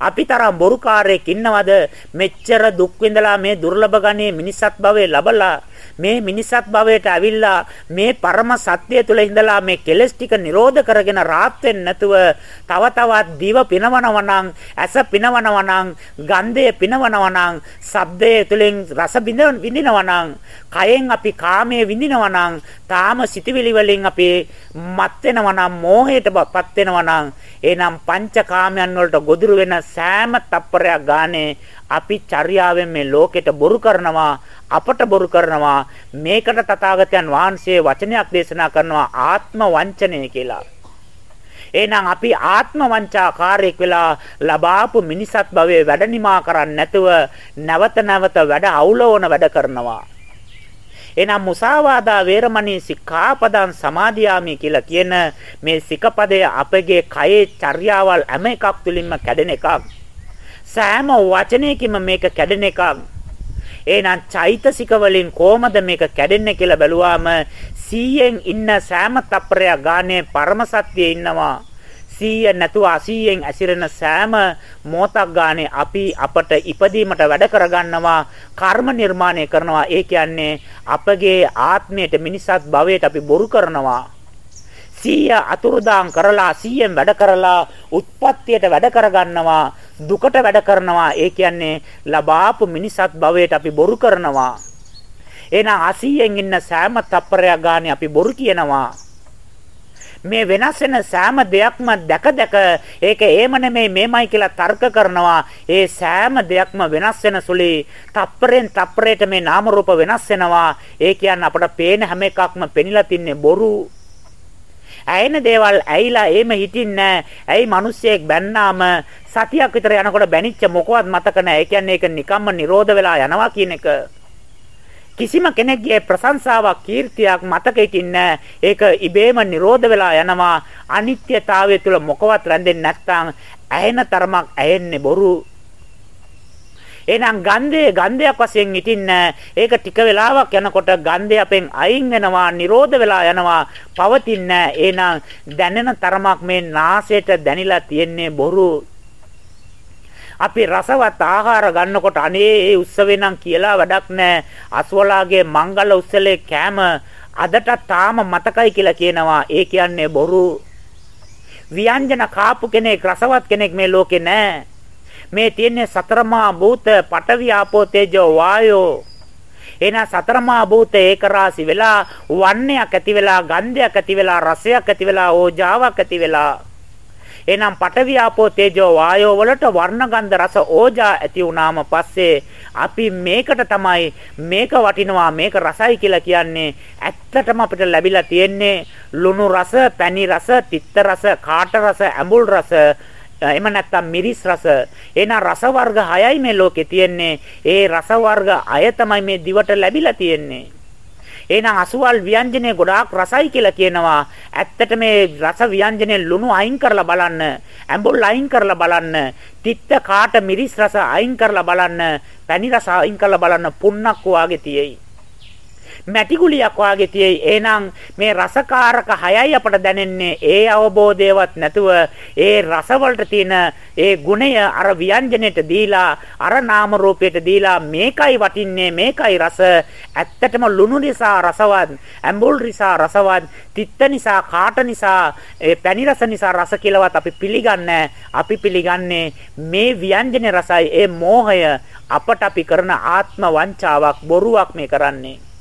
අපි තරම් බොරුකාරයෙක් ඉන්නවද මෙච්චර දුක් විඳලා මේ දුර්ලභ ගණේ මිනිසත් භවයේ ලබලා මේ මිනිසත් භවයට ඇවිල්ලා මේ පරම සත්‍ය තුල ඉඳලා මේ කෙලස් ටික නිරෝධ කරගෙන රාත් නැතුව තව තවත් දිව පිනවනවා නම් ඇස පිනවනවා නම් ගන්ධය පිනවනවා නම් ශබ්දය තුලින් රස විඳිනවා නම් කයෙන් අපි කාමයේ විඳිනවා නම් තාම සිතවිලි වලින් අපි මත් වෙනවා නම් මෝහයටපත් වෙනවා නම් එහෙනම් පංචකාමයන් වලට ගොදුරු වෙන සෑම තප්පරයක් ගානේ අපි චර්යාවෙන් මේ ලෝකෙට බොරු කරනවා අපට බොරු කරනවා මේකට තථාගතයන් වහන්සේ වචනයක් දේශනා කරනවා ආත්ම වංචනය කියලා. එහෙනම් අපි ආත්ම වංචාකාරයෙක් වෙලා ලබාපු මිනිසත් භවයේ වැඩ නිමා කරන්නේ නැතුව නැවත නැවත වැඩ අවුලවන වැඩ කරනවා. එහෙනම් මුසාවාදා වේරමණී සික්ඛාපදං සමාදියාමි කියලා කියන මේ සිකපදය අපගේ කයේ චර්යාවල් හැම එකක් තුලින්ම කැඩෙන එකක්. සෑම වචනයකින්ම මේක කැඩෙන එකක්. එහෙනම් චෛතසික වලින් කොහමද මේක කැඩෙන්නේ කියලා බැලුවාම 100න් ඉන්න සෑම තප්පරයක් ගානේ පරම සත්‍යයේ ඉන්නවා. 100 නැතුව 80න් ඇසිරෙන සෑම මොහොතක් ගානේ අපි අපට ඉපදීමට වැඩ කරගන්නවා කර්ම නිර්මාණය කරනවා ඒ කියන්නේ අපගේ ආත්මයට මිනිසත් භවයට අපි බොරු කරනවා 100 අතුරුදාන් කරලා 100න් වැඩ කරලා උත්පත්තියට වැඩ කරගන්නවා දුකට වැඩ කරනවා. ඒ කියන්නේ ලබාපු මිනිසත් භවයට අපි බොරු කරනවා. එහෙනම් 80න් ඉන්න සෑම තප්පරයක් ගානේ අපි බොරු කියනවා. මේ වෙනස් වෙන සෑම දෙයක්ම දැක දැක ඒක එහෙම නෙමෙයි මේමයි කියලා තර්ක කරනවා. ඒ සෑම දෙයක්ම වෙනස් වෙන සුළි තප්පරෙන් තප්පරයට මේ නාම රූප වෙනස් වෙනවා. ඒ කියන්නේ අපට පේන හැම එකක්ම පෙනිලා තින්නේ බොරු ඇයෙන දේවල් ඇයිලා එහෙම හිටින්නේ ඇයි මිනිස්සෙක් බැන්නාම සතියක් විතර යනකොට බැනිච්ච මොකවත් මතක නැහැ. ඒ කියන්නේ ඒක නිකම්ම නිරෝධ වෙලා යනවා කියන එක. කිසිම කෙනෙක්ගේ ප්‍රශංසාවක් කීර්තියක් මතක හිටින්නේ ඒක ඉබේම නිරෝධ වෙලා යනවා අනිත්‍යතාවය තුළ මොකවත් රැඳෙන්නේ නැත්නම් ඇහෙන තරමක් ඇහෙන්නේ බොරු එහෙනම් ගන්ධය ගන්ධයක් වශයෙන් හිටින්න ඒක ටික වෙලාවක් යනකොට ගන්ධය අපෙන් අයින් වෙනවා නිරෝධ වෙලා යනවා පවතින්න එහෙනම් දැනෙන තරමක් මේ නාසයට දැනිලා තියෙන්නේ බොරු අපි රසවත් ආහාර ගන්නකොට අනේ ඒ උත්සවේ නම් කියලා වැඩක් නැහැ. අස්වලාගේ මංගල උත්සලේ කෑම අදට තාම මතකයි කියලා කියනවා. ඒ කියන්නේ බොරු. ව්‍යංජන කාපු කෙනෙක් රසවත් කෙනෙක් මේ ලෝකේ නැහැ. මේ තියෙන්නේ සතරමා භූත පඨවි ආපෝ තේජෝ වායෝ. එහෙනම් සතරමා භූත ඒකරාශි වෙලා වන්නයක් ඇති වෙලා ගන්ධයක් ඇති වෙලා රසයක් ඇති වෙලා ඕජාවක් ඇති වෙලා. එහෙනම් පඨවි ආපෝ තේජෝ වායෝ වලට වර්ණ ගන්ධ රස ඕජා ඇති වුණාම පස්සේ අපි මේකට තමයි මේක වටිනවා මේක රසයි කියලා කියන්නේ. ඇත්තටම අපිට ලැබිලා තියෙන්නේ ලුණු රස, පැණි රස, තිත්ත රස, කාට රස, ඇඹුල් රස එහෙම නැත්නම් මිරිස් රස එහෙනම් රස වර්ග 6යි මේ ලෝකේ තියෙන්නේ ඒ රස වර්ග 6 තමයි මේ දිවට ලැබිලා තියෙන්නේ එහෙනම් අසුවල් ව්‍යංජනේ ගොඩාක් රසයි කියලා කියනවා. ඇත්තට මේ රස ව්‍යංජනේ ලුණු අයින් කරලා බලන්න, ඇඹුල් අයින් කරලා බලන්න, තිත්ත කාට මිරිස් රස අයින් කරලා බලන්න, පැණි රස අයින් කරලා බලන්න පුන්නක් වාගේ තියෙයි. මැටි ගුලියක් වාගේ තියෙයි. එහෙනම් මේ රසකාරක හයයි අපට දැනෙන්නේ. ඒ අවබෝධයවත් නැතුව ඒ රසවලට තියෙන ඒ ගුණය අර ව්‍යංජනෙට දීලා අර නාම රූපයට දීලා මේකයි වටින්නේ මේකයි රස. ඇත්තටම ලුණු නිසා රසවත්, ඇඹුල් නිසා රසවත්, තිත්ත නිසා කාට නිසා, ඒ පැණි රස නිසා රස කියලාවත් අපි පිළිගන්නේ අපි පිළිගන්නේ මේ ව්‍යංජනේ රසයි ඒ මෝහය අපට අපි කරන ආත්ම වංචාවක් බොරුවක් මේ කරන්නේ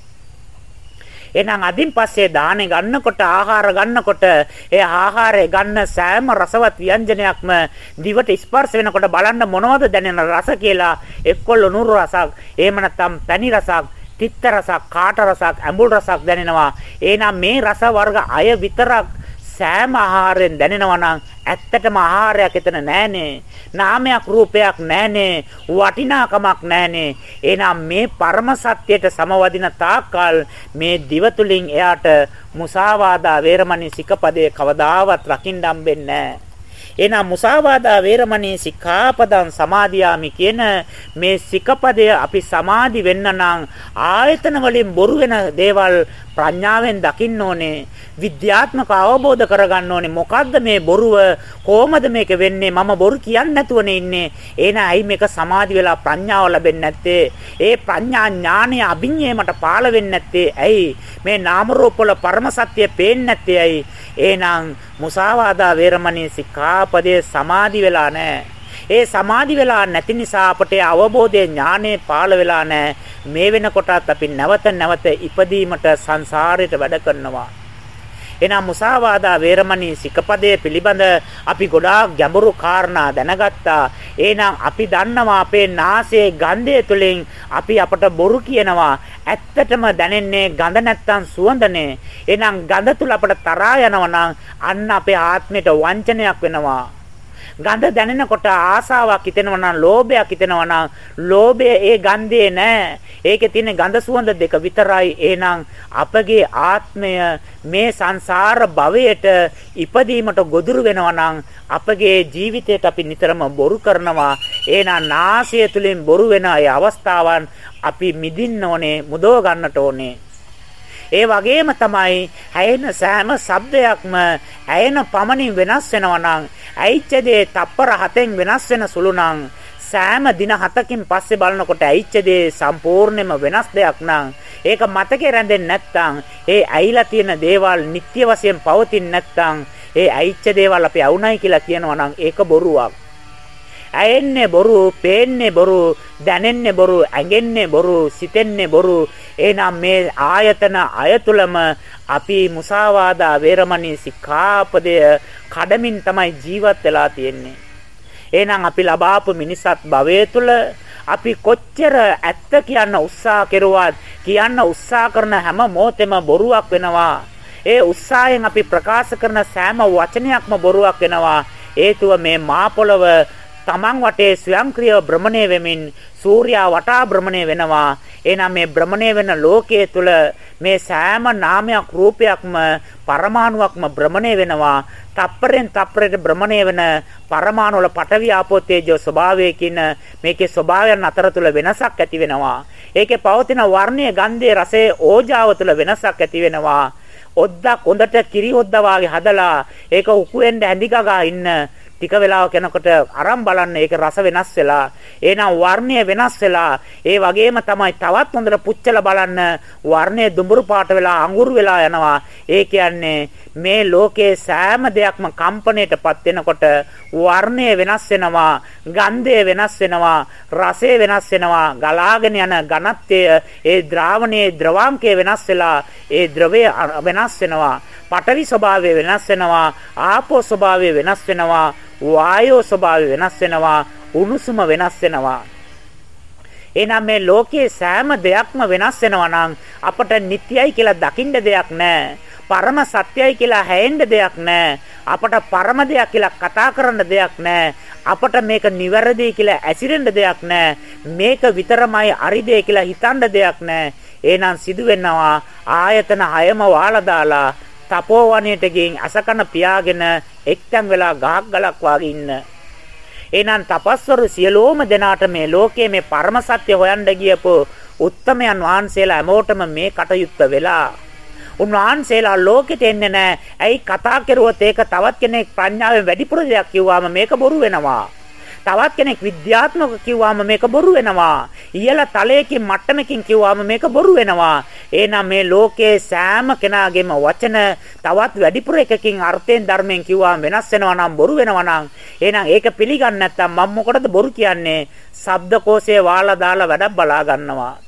එහෙනම් අදින් පස්සේ දාහනේ ගන්නකොට ආහාර ගන්නකොට ඒ ආහාරය ගන්න සෑම රසවත් ව්‍යංජනයක්ම දිවට ස්පර්ශ වෙනකොට බලන්න මොනවද දැනෙන රස කියලා එක්කොල්ල නුරු රසක් එහෙම නැත්නම් පැණි රසක් තිත්ත රසක් කාට රසක් ඇඹුල් රසක් දැනෙනවා. එහෙනම් මේ රස වර්ග අය විතරක් සෑම ආහාරයෙන් දැනෙනවා නම් ඇත්තටම ආහාරයක් එතන නැහනේ. නාමයක් රූපයක් නැහනේ. වටිනාකමක් නැහනේ. එහෙනම් මේ පරම සත්‍යයට සමවදින තාක්කල් මේ දිව තුලින් එයාට මුසාවාදා වේරමණී සිකපදේ කවදාවත් රකින්න හම්බෙන්නේ නැහැ. එහෙනම් මුසාවාදා වේරමණී සික්ඛාපදං සමාදියාමි කියන මේ සිකපදය අපි සමාදි වෙන්න නම් ආයතන වලින් බොරු වෙන දේවල් ප්‍රඥාවෙන් දකින්න ඕනේ විද්‍යාත්මක අවබෝධ කරගන්න ඕනේ. මොකද්ද මේ බොරුව? කොහොමද මේක වෙන්නේ? මම බොරු කියන්නේ නැතුවනේ ඉන්නේ. එහෙනම් ඇයි මේක සමාධි වෙලා ප්‍රඥාව ලැබෙන්නේ නැත්තේ? ඒ ප්‍රඥා ඥානය අභිඤ්ඤේමට පාළ වෙන්නේ නැත්තේ? ඇයි? මේ නාම රූප වල පරම සත්‍ය පේන්නේ නැත්තේ ඇයි? එහෙනම් මුසාවාදා වේරමණී සික්ඛාපදයේ සමාධි වෙලා නැහැ. ඒ සමාධි වෙලා නැති නිසා අපට අවබෝධයේ ඥානෙ පාළ වෙලා නැහැ. මේ වෙනකොටත් අපි නැවත නැවත ඉපදීමට සංසාරයට වැඩ කරනවා. එනම් මුසාවාදා වේරමණී සිකපදයේ පිළිබඳ අපි ගොඩාක් ගැඹුරු කාරණා දැනගත්තා. එහෙනම් අපි දන්නවා අපේ නාසයේ ගන්ධය තුළින් අපි අපට බොරු කියනවා. ඇත්තටම දැනෙන්නේ ගඳ නැත්තම් සුවඳනේ. එහෙනම් ගඳ තුල අපට තරහා යනවා අන්න අපේ ආත්මයට වංචනයක් වෙනවා. ගඳ දැනෙනකොට ආසාවක් හිතෙනවා නම් ලෝභයක් හිතෙනවා නම් ලෝභය ඒ ගන්ධේ නෑ. ඒකේ තියෙන ගඳ සුවඳ දෙක විතරයි. එහෙනම් අපගේ ආත්මය මේ සංසාර භවයට ඉපදීමට ගොදුරු වෙනවා නම් අපගේ ජීවිතයට අපි නිතරම බොරු කරනවා. එහෙනම් නාසය තුලින් බොරු වෙන ඒ අවස්ථාවන් අපි මිදින්න ඕනේ, මුදව ගන්නට ඕනේ. ඒ වගේම තමයි ඇයෙන සෑම ශබ්දයක්ම ඇයෙන පමණින් වෙනස් වෙනවා නම් ඇයිච්ච දේ තප්පර 7න් වෙනස් වෙන සුළු නම් සෑම දින 7කින් පස්සේ බලනකොට ඇයිච්ච දේ සම්පූර්ණයෙන්ම වෙනස් දෙයක් නම් ඒක මතකේ රැඳෙන්නේ නැත්නම් ඒ ඇයිලා තියෙන දේවල් නිත්‍ය වශයෙන් පවතින්නේ නැත්නම් ඒ ඇයිච්ච දේවල් අපි අවුණයි කියලා කියනවා නම් ඒක බොරුවක්. ඇයෙන්නේ බොරු, පේන්නේ බොරු, දැනෙන්නේ බොරු, ඇඟෙන්නේ බොරු, සිතෙන්නේ බොරු. එහෙනම් මේ ආයතන අයතුලම අපි මුසාවාදා වේරමණී සික්ඛාපදය කඩමින් තමයි ජීවත් වෙලා තියෙන්නේ. එහෙනම් අපි ලබාපු මිනිසත් භවයේ තුල අපි කොච්චර ඇත්ත කියන්න උත්සාහ කෙරුවත් කියන්න උත්සාහ කරන හැම මොහොතෙම බොරුවක් වෙනවා. ඒ උත්සාහයෙන් අපි ප්‍රකාශ කරන සෑම වචනයක්ම බොරුවක් වෙනවා. හේතුව මේ මා පොළව තමන් වටේ ස්වයංක්‍රීය භ්‍රමණය වෙමින් සූර්යා වටා භ්‍රමණය වෙනවා. එහෙනම් මේ භ්‍රමණය වෙන ලෝකයේ තුල මේ සෑම නාමයක් රූපයක්ම පරමාණුවක්ම භ්‍රමණය වෙනවා. තප්පරෙන් තප්පරයට භ්‍රමණය වෙන පරමාණු වල පටවි ආපෝ තේජෝ ස්වභාවයකින් මේකේ ස්වභාවයන් අතර තුල වෙනසක් ඇති වෙනවා. ඒකේ පවතින වර්ණයේ ගන්ධයේ රසයේ ඕජාව තුල වෙනසක් ඇති වෙනවා. ඔද්දක් හොඳට කිරි ඔද්දා වාගේ හදලා ඒක උකුෙන්ද ඇඳි ගගා ඉන්න ටික වෙලාවක් යනකොට අරන් බලන්න ඒක රස වෙනස් වෙලා එහෙනම් වර්ණය වෙනස් වෙලා ඒ වගේම තමයි තවත් හොඳට පුච්චලා බලන්න වර්ණය දුඹුරු පාට වෙලා අඟුරු වෙලා යනවා. ඒ කියන්නේ මේ ලෝකේ සෑම දෙයක්ම කම්පණයටපත් වෙනකොට වර්ණය වෙනස් වෙනවා ගන්ධය වෙනස් වෙනවා රසය වෙනස් වෙනවා. ගලාගෙන යන ඝනත්වය ඒ ද්‍රාවණයේ ද්‍රවාංකය වෙනස් වෙලා ඒ ද්‍රවය වෙනස් වෙනවා. පඨවි ස්වභාවය වෙනස් වෙනවා. ආපෝ ස්වභාවය වෙනස් වෙනවා. වායෝ ස්වභාවය වෙනස් වෙනවා උණුසුම වෙනස් වෙනවා එහෙනම් මේ ලෝකයේ සෑම දෙයක්ම වෙනස් වෙනවා නම් අපට නිට්යයි කියලා දකින්න දෙයක් නැහැ. පරම සත්‍යයි කියලා හැෙන්න දෙයක් නැහැ. අපට පරම දෙයක් කියලා කතා කරන්න දෙයක් නැහැ. අපට මේක නිවැරදි කියලා ඇසිරෙන්න දෙයක් නැහැ. මේක විතරමයි අරිදේ කියලා හිතන්න දෙයක් නැහැ. එහෙනම් සිදු වෙනවා ආයතන හයම වාලා දාලා තපෝවණයට ගින් අසකන පියාගෙන එක්තැන් වෙලා ගහක් ගලක් වාගේ ඉන්න. එහෙනම් තපස්වරු සියලෝම දෙනාට මේ ලෝකයේ මේ පරම සත්‍ය හොයන්න ගියපු උත්තමයන් වහන්සේලා හැමෝටම මේ කටයුත්ත වෙලා උන්වහන්සේලා ලෝකෙට එන්නේ නැහැ. ඇයි කතා කරුවොත් ඒක තවත් කෙනෙක් ප්‍රඥාවෙන් වැඩිපුර දෙයක් කිව්වාම මේක බොරු වෙනවා. තවත් කෙනෙක් විද්‍යාත්මක කිව්වාම මේක බොරු වෙනවා. ඉහළ තලයකින් මට්ටමකින් කිව්වාම මේක බොරු වෙනවා. එහෙනම් මේ ලෝකයේ සෑම කෙනාගේම වචන තවත් වැඩිපුර එකකින් අර්ථයෙන් ධර්මයෙන් කිව්වාම වෙනස් වෙනවා නම් බොරු වෙනවා නම් එහෙනම් ඒක පිළිගන්නේ නැත්නම් මම මොකටද බොරු කියන්නේ? ශබ්දකෝෂයේ වාලා දාලා වැඩක් බලා ගන්නවා.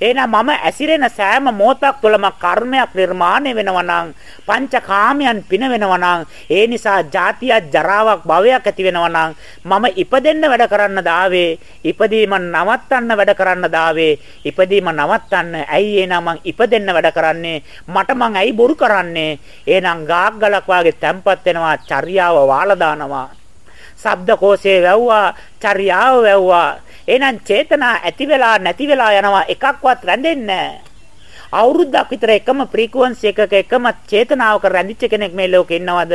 එහෙනම් මම ඇසිරෙන සෑම මොහොතක් තුළම කර්මයක් නිර්මාණය වෙනවා නම් පංචකාමයන් පින වෙනවා නම් ඒ නිසා ජාතියක් ජරාවක් භවයක් ඇති වෙනවා නම් මම ඉපදෙන්න වැඩ කරන්න දාවේ ඉපදීම නවත්තන්න වැඩ කරන්න දාවේ ඉපදීම නවත්තන්න. ඇයි එහෙනම් මං ඉපදෙන්න වැඩ කරන්නේ? මට මං ඇයි බොරු කරන්නේ? එහෙනම් ගාක් ගලක් වාගේ තැම්පත් වෙනවා චර්යාව වාලා දානවා. ශබ්දකෝෂේ වැව්වා චර්යාව වැව්වා. එහෙනම් චේතනා ඇති වෙලා නැති වෙලා යනවා එකක්වත් රැඳෙන්නේ අවුරුද්දක් විතර එකම ෆ්‍රීකවන්සි එකක එකම චේතනාවක රැඳිච්ච කෙනෙක් මේ ලෝකේ ඉන්නවද?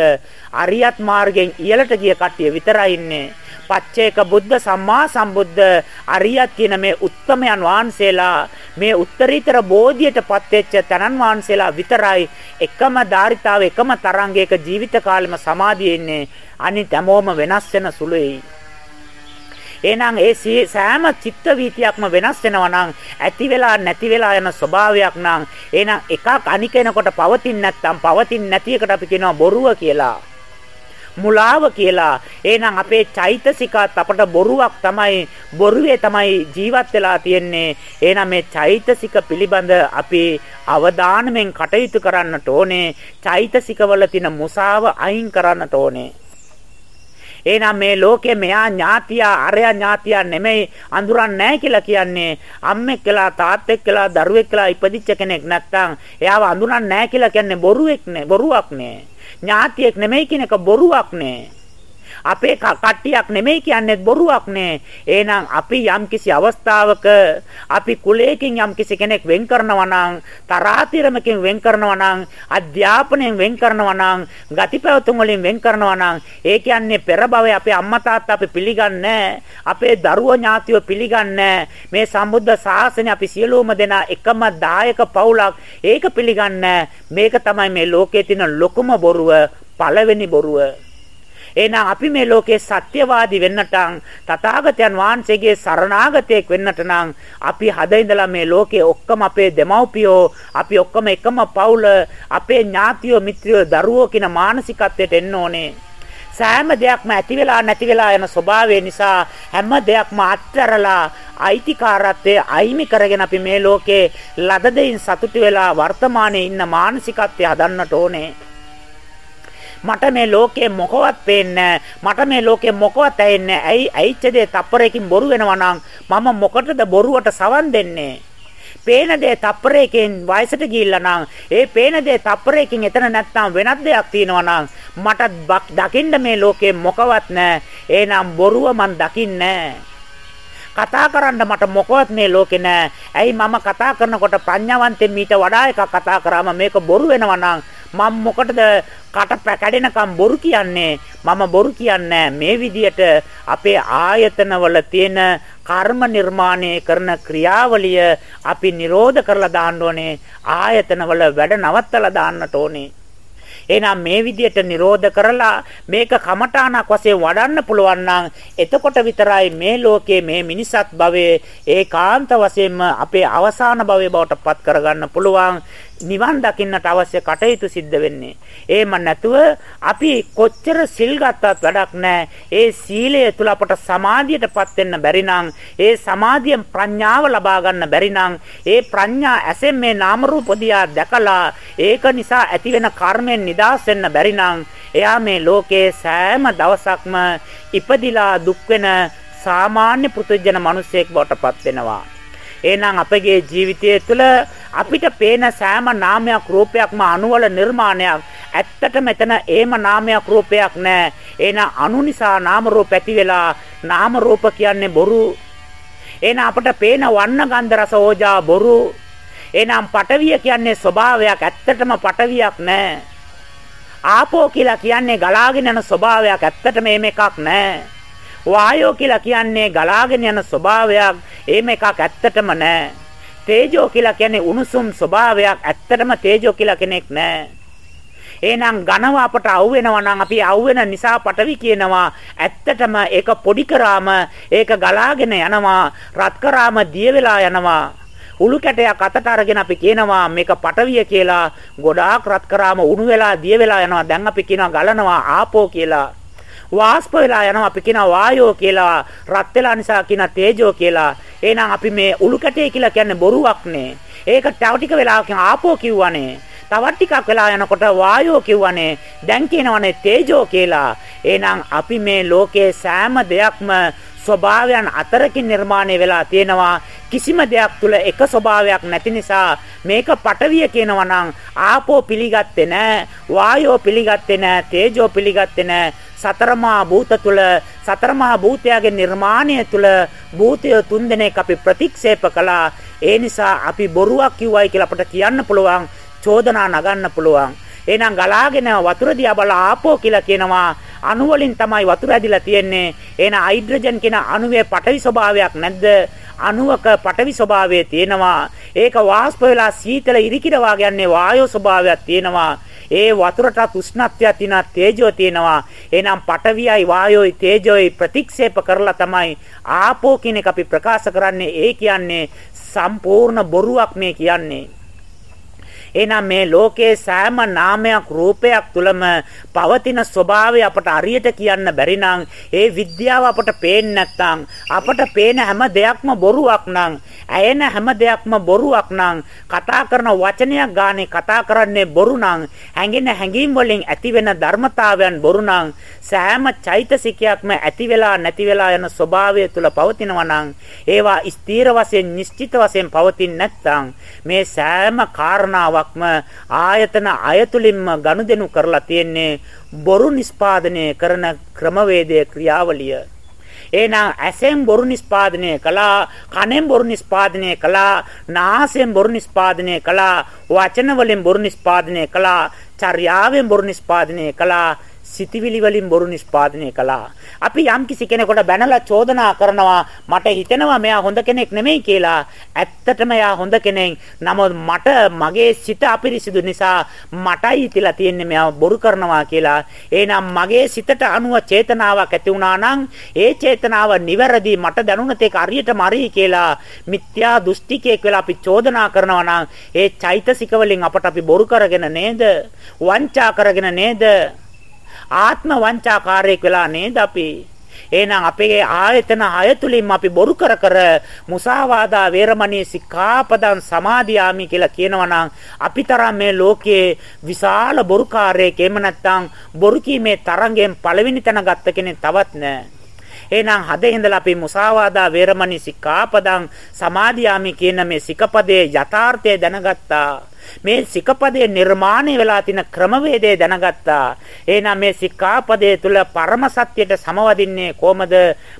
අරියත් මාර්ගයෙන් ඉහළට ගිය කට්ටිය විතරයි ඉන්නේ. පච්චේක බුද්ධ සම්මා සම්බුද්ධ අරියත් කියන මේ උත්තමයන් වහන්සේලා මේ උත්තරීතර බෝධියටපත් වෙච්ච තනන් වහන්සේලා විතරයි එකම ධාරිතාව එකම තරංගයක ජීවිත කාලෙම සමාධියේ ඉන්නේ අනිත් හැමෝම වෙනස් වෙන සුළුයි එහෙනම් ඒ සෑම චිත්ත වීතියක්ම වෙනස් වෙනවා නම් ඇති වෙලා නැති වෙලා යන ස්වභාවයක් නම් එහෙනම් එකක් අනිකෙනකොට පවතින්නේ නැත්නම් පවතින්නේ නැති එකට අපි කියනවා බොරුව කියලා. මුලාව කියලා. එහෙනම් අපේ චෛතසිකත් අපට බොරුවක් තමයි බොරුවේ තමයි ජීවත් වෙලා තියෙන්නේ. එහෙනම් මේ චෛතසික පිළිබඳ අපි අවධානයෙන් කටයුතු කරන්නට ඕනේ. චෛතසිකවල තියෙන මුසාව අයින් කරන්නට ඕනේ. එහෙනම් මේ ලෝකේ මෙයා ඥාතියා අරයා ඥාතියා නෙමෙයි අඳුරන්නේ නැහැ කියලා කියන්නේ. අම්මෙක් කියලා තාත්තෙක් කියලා දරුවෙක් කියලා ඉපදිච්ච කෙනෙක් නැත්තම් එයාව අඳුරන්නේ නැහැ කියලා කියන්නේ බොරුවෙක් නේ බොරුවක් නේ. ඥාතියෙක් නෙමෙයි කියන එක බොරුවක් නේ. අපේ කට්ටියක් නෙමෙයි කියන්නේ බොරුවක් නේ. එහෙනම් අපි යම්කිසි අවස්ථාවක අපි කුලයකින් යම්කිසි කෙනෙක් වෙන් කරනවා නම් තරාතිරමකින් වෙන් කරනවා නම් අධ්‍යාපනයෙන් වෙන් කරනවා නම් ගතිපැවතුම් වලින් වෙන් කරනවා නම් ඒ කියන්නේ පෙර භවයේ අපේ අම්මා තාත්තා අපි පිළිගන්නේ අපේ දරුවෝ ඥාතියෝ පිළිගන්නේ මේ සම්බුද්ධ ශාසනය අපි සියලුම දෙනා එකම දායක පවුලක්. ඒක පිළිගන්නේ මේක තමයි මේ ලෝකයේ තියෙන ලොකුම බොරුව පළවෙනි බොරුව. එහෙනම් අපි මේ ලෝකේ සත්‍යවාදී වෙන්නට තථාගතයන් වහන්සේගේ සරණාගතයෙක් වෙන්නට නම් අපි හද ඉඳලා මේ ලෝකේ ඔක්කොම අපේ දෙමව්පියෝ අපි ඔක්කොම එකම පවුල අපේ ඥාතියෝ මිත්‍රයෝ දරුවෝ කියන මානසිකත්වයට එන්න ඕනේ. සෑම දෙයක්ම ඇති වෙලා නැති වෙලා යන ස්වභාවය නිසා හැම දෙයක්ම අත්හැරලා අයිතිකාරත්වයේ අයිමි කරගෙන අපි මේ ලෝකේ ලද දෙයින් සතුටු වෙලා වර්තමානයේ ඉන්න මානසිකත්වය හදන්නට ඕනේ. මට මේ ලෝකේ මොකවත් පේන්නේ මට මේ ලෝකේ මොකවත් ඇහෙන්නේ ඇයි ඇයිච්ච දේ තප්පරයකින් බොරු වෙනවා නම් මම මොකටද බොරුවට සවන් දෙන්නේ? පේන දේ තප්පරයකින් වයසට ගිහිල්ලා නම් ඒ පේන දේ තප්පරයකින් එතන නැත්නම් වෙනත් දෙයක් තියෙනවා නම් මට දකින්න මේ ලෝකේ මොකවත් නැහැ. එහෙනම් බොරුව මන් දකින්නේ කතා කරන්න මට මොකවත් මේ ලෝකේ නෑ. ඇයි මම කතා කරනකොට ප්‍රඥාවන්තෙන් මීට වඩා එකක් කතා කරාම මේක බොරු වෙනවා නම් මම මොකටද කට කැඩෙනකම් බොරු කියන්නේ? මම බොරු කියන්නේ මේ විදියට අපේ ආයතනවල තියෙන කර්ම නිර්මාණය කරන ක්‍රියාවලිය අපි නිරෝධ කරලා දාන්න ඕනේ ආයතනවල වැඩ නවත්තලා දාන්නට ඕනේ. එහෙනම් මේ විදියට නිරෝධ කරලා මේක කමඨාණක් වශයෙන් වඩන්න පුළුවන් නම් එතකොට විතරයි මේ ලෝකයේ මේ මිනිසත් භවයේ ඒකාන්ත වශයෙන්ම අපේ අවසාන භවයේ බවට පත් කරගන්න පුළුවන්. නිවන් දකින්නට අවශ්‍ය කටයුතු සිද්ධ වෙන්නේ. එහෙම නැතුව අපි කොච්චර සිල් ගත්තත් වැඩක් නැහැ. ඒ සීලය තුල අපට සමාධියටපත් වෙන්න බැරි නම්, ඒ සමාධියෙන් ප්‍රඥාව ලබා ගන්න බැරි නම්, ඒ ප්‍රඥා ඇසෙන් මේ නාම රූප දිහා දැකලා ඒක නිසා ඇති වෙන කර්මෙන් නිදහස් වෙන්න බැරි නම්, එයා මේ ලෝකේ සෑම දවසක්ම ඉපදිලා දුක් වෙන සාමාන්‍ය පෘථුජන මිනිසෙක් බවට පත් වෙනවා. එහෙනම් අපගේ ජීවිතය තුළ අපිට පේන සෑම නාමයක් රූපයක්ම අණුවල නිර්මාණයක්. ඇත්තට මෙතන ඒම නාමයක් රූපයක් නැහැ. එහෙනම් අණු නිසා නාම රූප ඇති වෙලා නාම රූප කියන්නේ බොරු. එහෙනම් අපට පේන වර්ණ ගන්ධ රස ඕජා බොරු. එහෙනම් පටවිය කියන්නේ ස්වභාවයක් ඇත්තටම පටවියක් නැහැ. ආපෝ කියලා කියන්නේ ගලාගෙන යන ස්වභාවයක් ඇත්තටම මේක එකක් නැහැ. වායෝ කියලා කියන්නේ ගලාගෙන යන ස්වභාවයක්. එහෙම එකක් ඇත්තටම නැහැ. තේජෝ කියලා කියන්නේ උණුසුම් ස්වභාවයක්. ඇත්තටම තේජෝ කියලා කෙනෙක් නැහැ. එහෙනම් ඝනව අපට අවු වෙනවා නම් අපි අවු වෙන නිසා පටවි කියනවා ඇත්තටම ඒක පොඩි කරාම ඒක ගලාගෙන යනවා රත් කරාම දිය වෙලා යනවා උළු කැටයක් අතට අරගෙන අපි කියනවා මේක පටවිය කියලා ගොඩාක් රත් කරාම උණු වෙලා දිය වෙලා යනවා දැන් අපි කියනවා ගලනවා ආපෝ කියලා වාෂ්ප වෙලා යනවා. අපි කියනවා වායෝ කියලා රත් වෙලා නිසා කියන තේජෝ කියලා. එහෙනම් අපි මේ උළු කැටේ කියලා කියන්නේ බොරුවක් නේ. ඒක තව ටික වෙලාවකින් ආපෝ කිව්වනේ තවත් ටිකක් වෙලා යනකොට වායෝ කිව්වනේ දැන් කියනවනේ තේජෝ කියලා. එහෙනම් අපි මේ ලෝකයේ සෑම දෙයක්ම ස්වභාවයන් අතරකින් නිර්මාණය වෙලා තියෙනවා. කිසිම දෙයක් තුල එක ස්වභාවයක් නැති නිසා මේක පටවිය කියනවා නම් ආපෝ පිළිගත්තේ නැහැ වායෝ පිළිගත්තේ නැහැ තේජෝ පිළිගත්තේ නැහැ සතරමා භූත තුල සතරමා භූතයාගේ නිර්මාණය තුල භූතය තුන්දෙනෙක් අපි ප්‍රතික්ෂේප කළා. ඒ නිසා අපි බොරුවක් කිව්වයි කියලා අපට කියන්න පුළුවන් චෝදනා නගන්න පුළුවන්. එහෙනම් ගලාගෙන වතුර දිහා බලා ආපෝ කියලා කියනවා. අණු වලින් තමයි වතුර ඇදිලා තියෙන්නේ. එහෙනම් හයිඩ්‍රජන් කියන අණුවේ පටවි ස්වභාවයක් නැද්ද? අණුවක පටවි ස්වභාවය තියෙනවා. ඒක වාෂ්ප වෙලා සීතල ඉරිකිර වාගයන්නේ වායෝ ස්වභාවයක් තියෙනවා. ඒ වතුරට උෂ්ණත්වයක් තියෙනවා තේජෝ තියෙනවා. එහෙනම් පඨවියයි වායෝයි තේජෝයි ප්‍රතික්ෂේප කරලා තමයි ආපෝ කියන එක අපි ප්‍රකාශ කරන්නේ. ඒ කියන්නේ සම්පූර්ණ බොරුවක් මේ කියන්නේ. එහෙනම් මේ ලෝකයේ සෑම නාමයක් රූපයක් තුලම පවතින ස්වභාවය අපට අරියට කියන්න බැරි නම් ඒ විද්‍යාව අපට පේන්නේ නැත්නම් අපට පේන හැම දෙයක්ම බොරුවක් නම් ඇයෙන හැම දෙයක්ම බොරුවක් නම් කතා කරන වචනයක් ගානේ කතා කරන්නේ බොරු නම් හැඟෙන හැඟීම් වලින් ඇතිවෙන ධර්මතාවයන් බොරු නම් සෑම චෛතසිකයක්ම ඇති වෙලා නැති වෙලා යන ස්වභාවය තුල පවතිනවා නම් ඒවා ස්ථීර වශයෙන් නිශ්චිත වශයෙන් පවතින්නේ නැත්නම් මේ සෑම කාරණාවක් එකක්ම ආයතන අයතුලින්ම ගනුදෙනු කරලා තියෙන්නේ බොරු නිස්පාදනය කරන ක්‍රමවේදයේ ක්‍රියාවලිය. එහෙනම් ඇසෙන් බොරු නිස්පාදනය කළා, කනෙන් බොරු නිස්පාදනය කළා, නාසයෙන් බොරු නිස්පාදනය කළා, වචන වලින් බොරු නිස්පාදනය කළා, චර්යාවෙන් බොරු නිස්පාදනය කළා, සිතිවිලි වලින් බොරු නිෂ්පාදනය කළා. අපි යම් කිසි කෙනෙකුට බැනලා චෝදනා කරනවා මට හිතෙනවා මෙයා හොඳ කෙනෙක් නෙමෙයි කියලා. ඇත්තටම එයා හොඳ කෙනෙක්. නමුත් මට මගේ සිත අපිරිසිදු නිසා මටයි තියලා තියෙන්නේ මෙයා බොරු කරනවා කියලා. එහෙනම් මගේ සිතට අනුව චේතනාවක් ඇති වුණා නම් ඒ චේතනාව නිවැරදි මට දැනුණත් ඒක හරියටම හරි කියලා මිත්‍යා දෘෂ්ටිකයෙක් වෙලා අපි චෝදනා කරනවා නම් ඒ චෛතසික වලින් අපට අපි බොරු කරගෙන නේද? වංචා කරගෙන නේද? ආත්ම වංචාකාරයෙක් වෙලා නේද අපි? එහෙනම් අපේ ආයතන හය තුලින්ම අපි බොරු කර කර මුසාවාදා වේරමණී සික්ඛාපදං සමාදියාමි කියලා කියනවා අපිතරම් මේ ලෝකයේ විශාල බොරුකාරයෙක් එහෙම නැත්නම් බොරු කීමේ තරංගයෙන් පළවෙනි තැන ගත්ත කෙනෙක් තවත් නැහැ. එහෙනම් හදේ ඉඳලා අපි මුසාවාදා වේරමණී සික්ඛාපදං සමාදියාමි කියන මේ සිකපදයේ යථාර්ථය දැනගත්තා. මේ සිකපදයේ නිර්මාණය වෙලා තියෙන ක්‍රමවේදය දැනගත්තා. එහෙනම් මේ සික්ඛාපදයේ තුල පරම සත්‍යයට සමවදින්නේ කොහමද?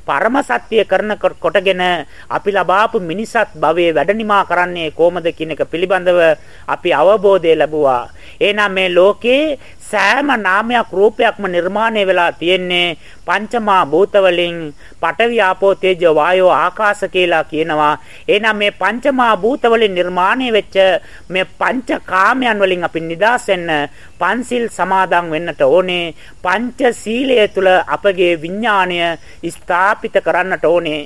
පරම සත්‍ය කරන කොටගෙන අපි ලබාපු මිනිසත් භවයේ වැඩනිමා කරන්නේ කොහමද කියන එක පිළිබඳව අපි අවබෝධය ලැබුවා. එහෙනම් මේ ලෝකේ සෑම නාමයක් රූපයක්ම නිර්මාණය වෙලා තියෙන්නේ පංචමා භූත වලින් පඨවි ආපෝ තේජෝ වායෝ ආකාශ කියලා කියනවා. එහෙනම් මේ පංචමා භූත වලින් නිර්මාණය වෙච්ච මේ පංච කාමයන් වලින් අපි නිදහස් වෙන්න පන්සිල් සමාදන් වෙන්නට ඕනේ. පංච සීලය තුල අපගේ විඥාණය ස්ථාපිත කරන්නට ඕනේ.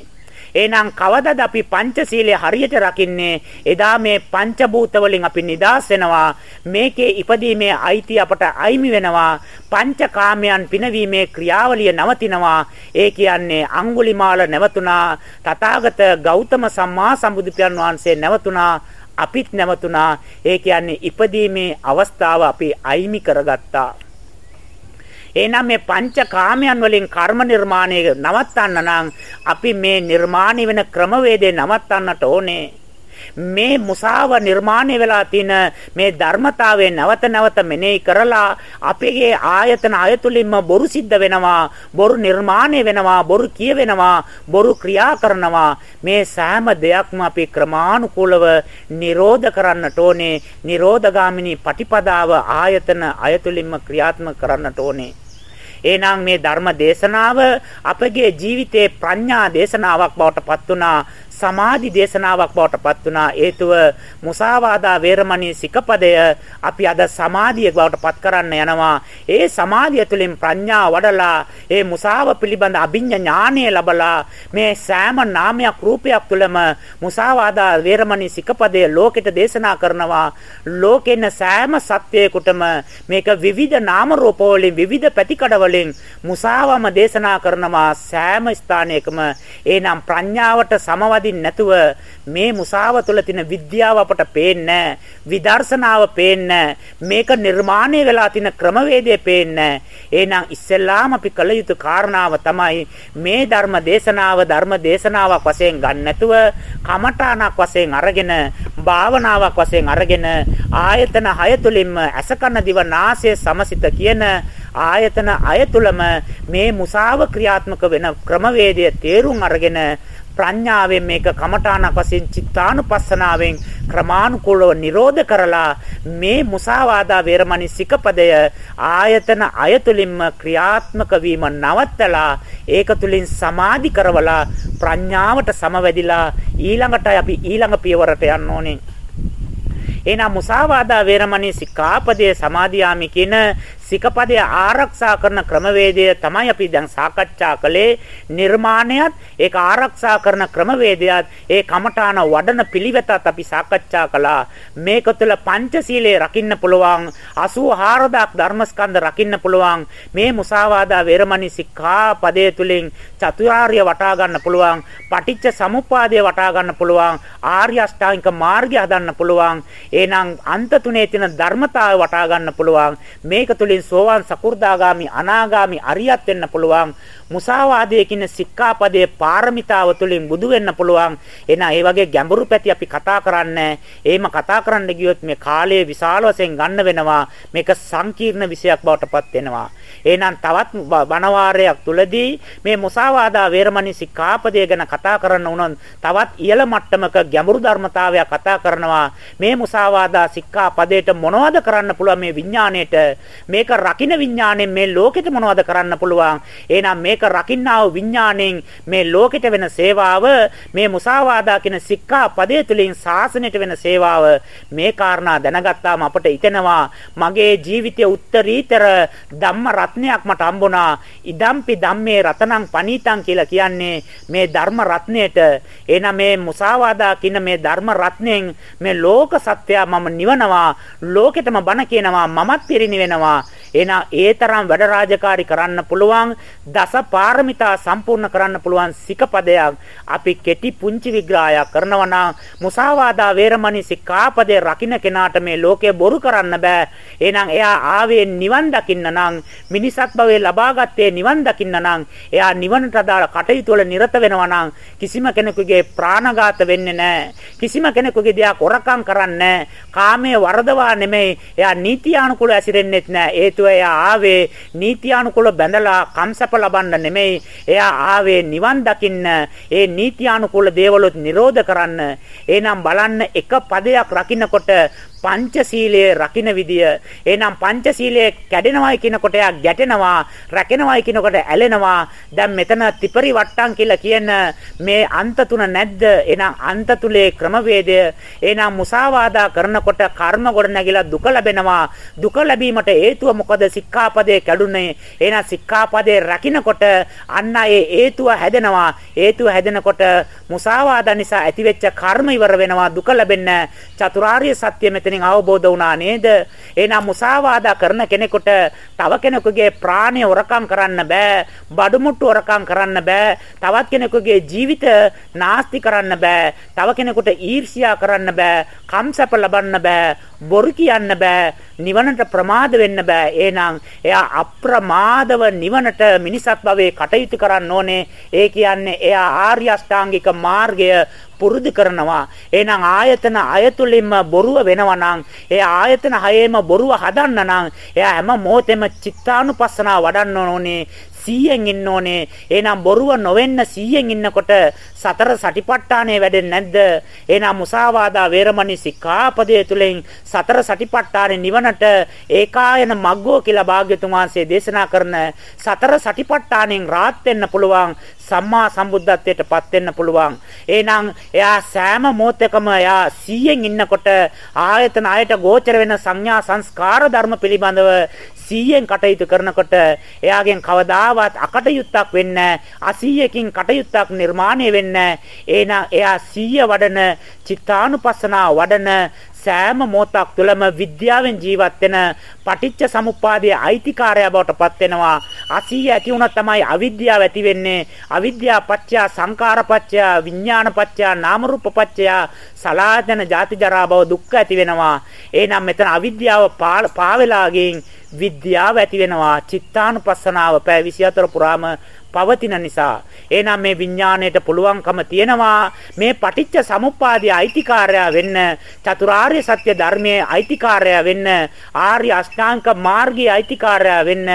එහෙනම් කවදද අපි පංචශීලය හරියට රකින්නේ? එදා මේ පංචභූත වලින් අපි නිදහස් වෙනවා. මේකේ ඉපදීමේ අයිති අපට අයිමි වෙනවා. පංචකාමයන් පිනවීමේ ක්‍රියාවලිය නවතිනවා. ඒ කියන්නේ අඟුලිමාල නැවතුණා. තථාගත ගෞතම සම්මා සම්බුදුපියන් වහන්සේ නැවතුණා. අපිත් නැවතුණා. ඒ කියන්නේ ඉපදීමේ අවස්ථාව අපි අයිමි කරගත්තා. එහෙනම් මේ පංචකාමයන් වලින් කර්ම නිර්මාණය නවත්තන්න නම් අපි මේ නිර්මාණය වෙන ක්‍රමවේදේ නවත්තන්නට ඕනේ. මේ මුසාව නිර්මාණය වෙලා තියෙන මේ ධර්මතාවයේ නැවත නැවත මෙනෙහි කරලා අපේ ආයතන අයතුලින්ම බොරු සිද්ධ වෙනවා බොරු නිර්මාණය වෙනවා බොරු කියවෙනවා බොරු ක්‍රියා කරනවා. මේ සෑම දෙයක්ම අපි ක්‍රමානුකූලව නිරෝධ කරන්නට ඕනේ. නිරෝධගාමිනී පටිපදාව ආයතන අයතුලින්ම ක්‍රියාත්මක කරන්නට ඕනේ. එහෙනම් මේ ධර්ම දේශනාව අපගේ ජීවිතේ ප්‍රඥා දේශනාවක් බවට පත් වුණා. සමාධි දේශනාවක් බවට පත් වුණා. හේතුව මුසාවාදා වේරමණී සිකපදය අපි අද සමාධිය බවට පත් කරන්න යනවා. ඒ සමාධිය තුළින් ප්‍රඥා වඩලා ඒ මුසාව පිළිබඳ අභිඥා ඥානය ලබලා මේ සෑම නාමයක් රූපයක් තුළම මුසාවාදා වේරමණී සිකපදය ලෝකෙට දේශනා කරනවා. ලෝකෙන සෑම සත්වයකටම මේක විවිධ නාම රූප වලින් විවිධ පැතිකඩ වලින් මුසාවම දේශනා කරනවා සෑම ස්ථානයකම. එනම් ප්‍රඥාවට සමවදි වදින්න නැතුව මේ මුසාව තුළ තියෙන විද්‍යාව අපට පේන්නේ විදර්ශනාව පේන්නේ මේක නිර්මාණය වෙලා තියෙන ක්‍රමවේදය පේන්නේ එහෙනම් ඉස්සෙල්ලාම අපි කළ යුතු කාරණාව තමයි මේ ධර්ම දේශනාව ධර්ම දේශනාවක් වශයෙන් ගන්න නැතුව කමඨාණක් වශයෙන් අරගෙන භාවනාවක් වශයෙන් අරගෙන ආයතන හය තුලින්ම අසකන දිව නාසය සමසිත කියන ආයතන අය තුලම මේ මුසාව ක්‍රියාත්මක වෙන ක්‍රමවේදය තේරුම් අරගෙන ප්‍රඥාවෙන් මේක කමඨාණක් වශයෙන් චිත්තානුපස්සනාවෙන් ක්‍රමානුකූලව නිරෝධ කරලා මේ මුසාවාදා වේරමණී සිකපදය ආයතන අයතුලින්ම ක්‍රියාත්මක වීම නවත්තලා ඒක තුලින් සමාධි කරවලා ප්‍රඥාවට සමවැදිලා ඊළඟට අපි ඊළඟ පියවරට යන්න ඕනේ. එහෙනම් මුසාවාදා වේරමණී සික්ඛාපදයේ සමාදියාමි කියන සිකපදය ආරක්ෂා කරන ක්‍රමවේදය තමයි අපි දැන් සාකච්ඡා කළේ නිර්මාණයත් ඒක ආරක්ෂා කරන ක්‍රමවේදයත් ඒ කමඨාන වඩන පිළිවෙතත් අපි සාකච්ඡා කළා. මේක තුළ පංචශීලයේ රකින්න පුළුවන් 84000ක් ධර්මස්කන්ධ රකින්න පුළුවන් මේ මුසාවාදා වේරමණී සික්ඛාපදයේ තුලින් චතුරාර්ය වටා ගන්න පුළුවන් පටිච්ච සමුප්පාදය වටා ගන්න පුළුවන් ආර්ය අෂ්ටාංගික මාර්ගය හදන්න පුළුවන් එහෙනම් අන්ත තුනේ තියෙන ධර්මතාවය වටා ගන්න පුළුවන්. මේක තුලින් තුලින් සෝවාන් සකු르දාගාමි අනාගාමි අරියත් වෙන්න පුළුවන්. මුසාවාදයේ කියන සික්ඛාපදයේ පාරමිතාව තුලින් බුදු වෙන්න පුළුවන්. එන ඒ වගේ ගැඹුරු පැති අපි කතා කරන්නේ එහෙම කතා කරන්න ගියොත් මේ කාලය විශාල වශයෙන් ගන්න වෙනවා. මේක සංකීර්ණ විෂයක් බවට පත් වෙනවා. එහෙනම් තවත් බණවාරයක් තුලදී මේ මුසාවාදා වේරමණී සික්ඛාපදය ගැන කතා කරන්න උනොත් තවත් ඉහළ මට්ටමක ගැඹුරු ධර්මතාවයක් කතා කරනවා. මේ මුසාවාදා සික්ඛාපදයට මොනවද කරන්න පුළුවන් මේ විඥාණයට? මේක රකින්න විඥාණයෙන් මේ ලෝකෙට මොනවද කරන්න පුළුවන්? එහෙනම් මේක රකින්නා වූ විඥාණයෙන් මේ ලෝකෙට වෙන සේවාව මේ මුසාවාදා කියන සික්ඛාපදය තුලින් සාසනයට වෙන සේවාව මේ කාරණා දැනගත්තාම අපට හිතෙනවා මගේ ජීවිතයේ උත්තරීතර ධම්ම රත්නයක් මට හම්බුණා. ඉදම්පි ධම්මේ රතනං පනීතං කියලා කියන්නේ මේ ධර්ම රත්නයට. එහෙනම් මේ මුසාවාදා කියන මේ ධර්ම රත්නයෙන් මේ ලෝක සත්‍යය මම නිවනවා. ලෝකෙටම බණ කියනවා මමත් පිරිනිවෙනවා. එහෙනම් ඒ තරම් වැඩ රාජකාරි කරන්න පුළුවන් දස පාරමිතා සම්පූර්ණ කරන්න පුළුවන් සිකපදයක් අපි කෙටි පුංචි විග්‍රහයක් කරනවා නම් මුසාවාදා වේරමණී සික්ඛාපදේ රකින්න කෙනාට මේ ලෝකේ බොරු කරන්න බෑ. එහෙනම් එයා ආවේ නිවන් දකින්න නම් මිනිසත් භවයේ ලබාගත්තේ නිවන් දකින්න නම් එයා නිවනට අදාළ කටයුතු වල නිරත වෙනවා නම් කිසිම කෙනෙකුගේ ප්‍රාණඝාත වෙන්නේ නැහැ කිසිම කෙනෙකුගේ දෙයක් ඔරකම් කරන්නේ කාමයේ වරදවා නෙමෙයි එයා නීතියානුකූලව ඇසිරෙන්නෙත් නැහැ හේතුව එයා ආවේ නීතියානුකූලව බැඳලා කම්සප ලබන්න නෙමෙයි එයා ආවේ නිවන් දකින්න ඒ නීතියානුකූල දේවලුත් නිරෝධ කරන්න එහෙනම් බලන්න එක පදයක් රකින්නකොට පංචශීලයේ රකින්න විදිය. එහෙනම් පංචශීලයේ කැඩෙනවයි කියනකොට එයා ගැටෙනවා, රැකෙනවයි කියනකොට ඇලෙනවා. දැන් මෙතන ත්‍රිපරි වට්ටම් කියලා කියන මේ අන්ත තුන නැද්ද? එහෙනම් අන්ත තුලේ ක්‍රමවේදය. එහෙනම් මුසාවාදා කරනකොට කර්ම ගොඩ නැගිලා දුක ලැබෙනවා. දුක ලැබීමට හේතුව මොකද? සික්ඛාපදේ කැඩුනේ. එහෙනම් සික්ඛාපදේ රකින්නකොට අන්න ඒ හේතුව හැදෙනවා. හේතුව හැදෙනකොට මුසාවාදා නිසා ඇතිවෙච්ච කර්ම ඉවර වෙනවා. දුක ලැබෙන්න චතුරාර්ය සත්‍ය මෙතන මෙතනින් අවබෝධ වුණා නේද? එහෙනම් මුසාවාදා කරන කෙනෙකුට තව කෙනෙකුගේ ප්‍රාණය හොරකම් කරන්න බෑ. බඩුමුට්ටු හොරකම් කරන්න බෑ. තවත් කෙනෙකුගේ ජීවිත නාස්ති කරන්න බෑ. තව කෙනෙකුට ඊර්ෂ්‍යා කරන්න බෑ. කම්සප ලබන්න බෑ. බොරු කියන්න බෑ. නිවනට ප්‍රමාද වෙන්න බෑ. එහෙනම් එයා අප්‍රමාදව නිවනට මිනිසත් භවයේ කටයුතු කරන්න ඕනේ. ඒ කියන්නේ එයා ආර්ය අෂ්ටාංගික මාර්ගය පුරුදු කරනවා. එහෙනම් ආයතන අයතුලින්ම බොරුව වෙනවා නම්, ඒ ආයතන හයේම බොරුව හදන්න නම්, එයා හැම මොහොතෙම චිත්තානුපස්සනාව වඩන්න ඕනේ. 100න් ඉන්න ඕනේ. එහෙනම් බොරුව නොවෙන්න 100න් ඉන්නකොට සතර සටිපට්ඨානය වැඩෙන්නේ නැද්ද? එහෙනම් මුසාවාදා වේරමණී සික්ඛාපදයේ තුලින් සතර සටිපට්ඨාන නිවනට ඒකායන මග්ගෝ කියලා භාග්‍යතුන් වහන්සේ දේශනා කරන සතර සටිපට්ඨානෙන් රාත් වෙන්න පුළුවන්. සම්මා සම්බුද්ධත්වයටපත් වෙන්න පුළුවන්. එහෙනම් එයා සෑම මොහොතකම එයා 100න් ඉන්නකොට ආයතන ආයත ගෝචර වෙන සංඥා සංස්කාර ධර්ම පිළිබඳව 100න් කටයුතු කරනකොට එයාගෙන් කවදාවත් අකටයුත්තක් වෙන්නේ අසීයකින් කටයුත්තක් නිර්මාණය වෙන්නේ එහෙනම් එයා 100 වඩන චිත්තානුපස්සනා වඩන සෑම මොහොතක් තුළම විද්‍යාවෙන් ජීවත් වෙන පටිච්ච සමුප්පාදයේ අයිතිකාරය බවට පත් වෙනවා. අසීය ඇති වුණා තමයි අවිද්‍යාව ඇති වෙන්නේ. අවිද්‍යාව පත්‍ය සංකාර පත්‍ය විඥාන පත්‍ය නාම රූප පත්‍ය සලායතන ජාති ජරා භව දුක්ඛ ඇති වෙනවා. එහෙනම් මෙතන අවිද්‍යාව පාවෙලාගෙන් විද්‍යාව ඇති වෙනවා. චිත්තානුපස්සනාව පැය 24 පුරාම පවතින නිසා. එහෙනම් මේ විඥාණයට පුළුවන්කම තියෙනවා මේ පටිච්ච සමුප්පාදයේ අයිතිකාරයා වෙන්න චතුරාර්ය සත්‍ය ධර්මයේ අයිතිකාරයා වෙන්න ආර්ය අෂ්ටාංග මාර්ගයේ අයිතිකාරයා වෙන්න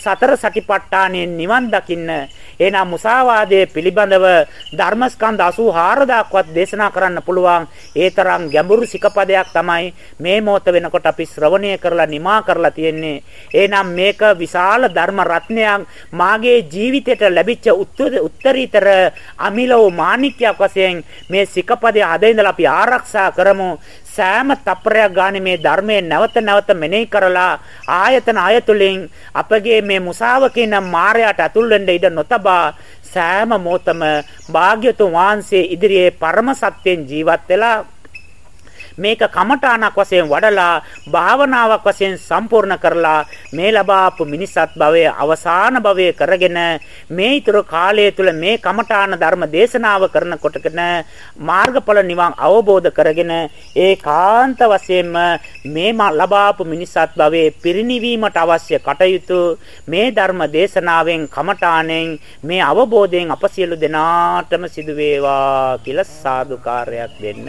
සතර සටිපට්ඨානෙන් නිවන් දකින්න. එහෙනම් මුසාවාදයේ පිළිබඳව ධර්මස්කන්ධ 84000ක්වත් දේශනා කරන්න පුළුවන්. ඒ තරම් ගැඹුරු සිකපදයක් තමයි මේ මොහොත වෙනකොට අපි ශ්‍රවණය කරලා නිමා කරලා තියෙන්නේ. එහෙනම් මේක විශාල ධර්ම රත්නයක්. මාගේ ජීවිතයට ලැබිච්ච උත්තරීතර අමිලෝ මාණික්‍යයක් වශයෙන් මේ සිකපදයේ අද ඉඳලා අපි ආරක්ෂා කරමු. සෑම තප්පරයක් ගානේ මේ ධර්මයේ නැවත නැවත මෙනෙහි කරලා ආයතන ආයතුලින් අපගේ මේ මුසාව කියන මායයට අතුල් වෙන්න ඉඩ නොතබා සෑම මොහොතම භාග්‍යතුන් වහන්සේ ඉදිරියේ පරම සත්‍යයෙන් ජීවත් වෙලා මේක කමඨාණක් වශයෙන් වඩලා භාවනාවක් වශයෙන් සම්පූර්ණ කරලා මේ ලබාපු මිනිසත් භවයේ අවසාන භවයේ කරගෙන මේ ඊතර කාලය තුල මේ කමඨාණ ධර්ම දේශනාව කරනකොටකන මාර්ගඵල නිවන් අවබෝධ කරගෙන ඒකාන්ත වශයෙන්ම මේ ලබාපු මිනිසත් භවයේ පිරිණිවීමට අවශ්‍ය කටයුතු මේ ධර්ම දේශනාවෙන් කමඨාණෙන් මේ අවබෝධයෙන් අප සියලු දෙනාටම සිදු වේවා කියලා සාදුකාරයක් දෙන්න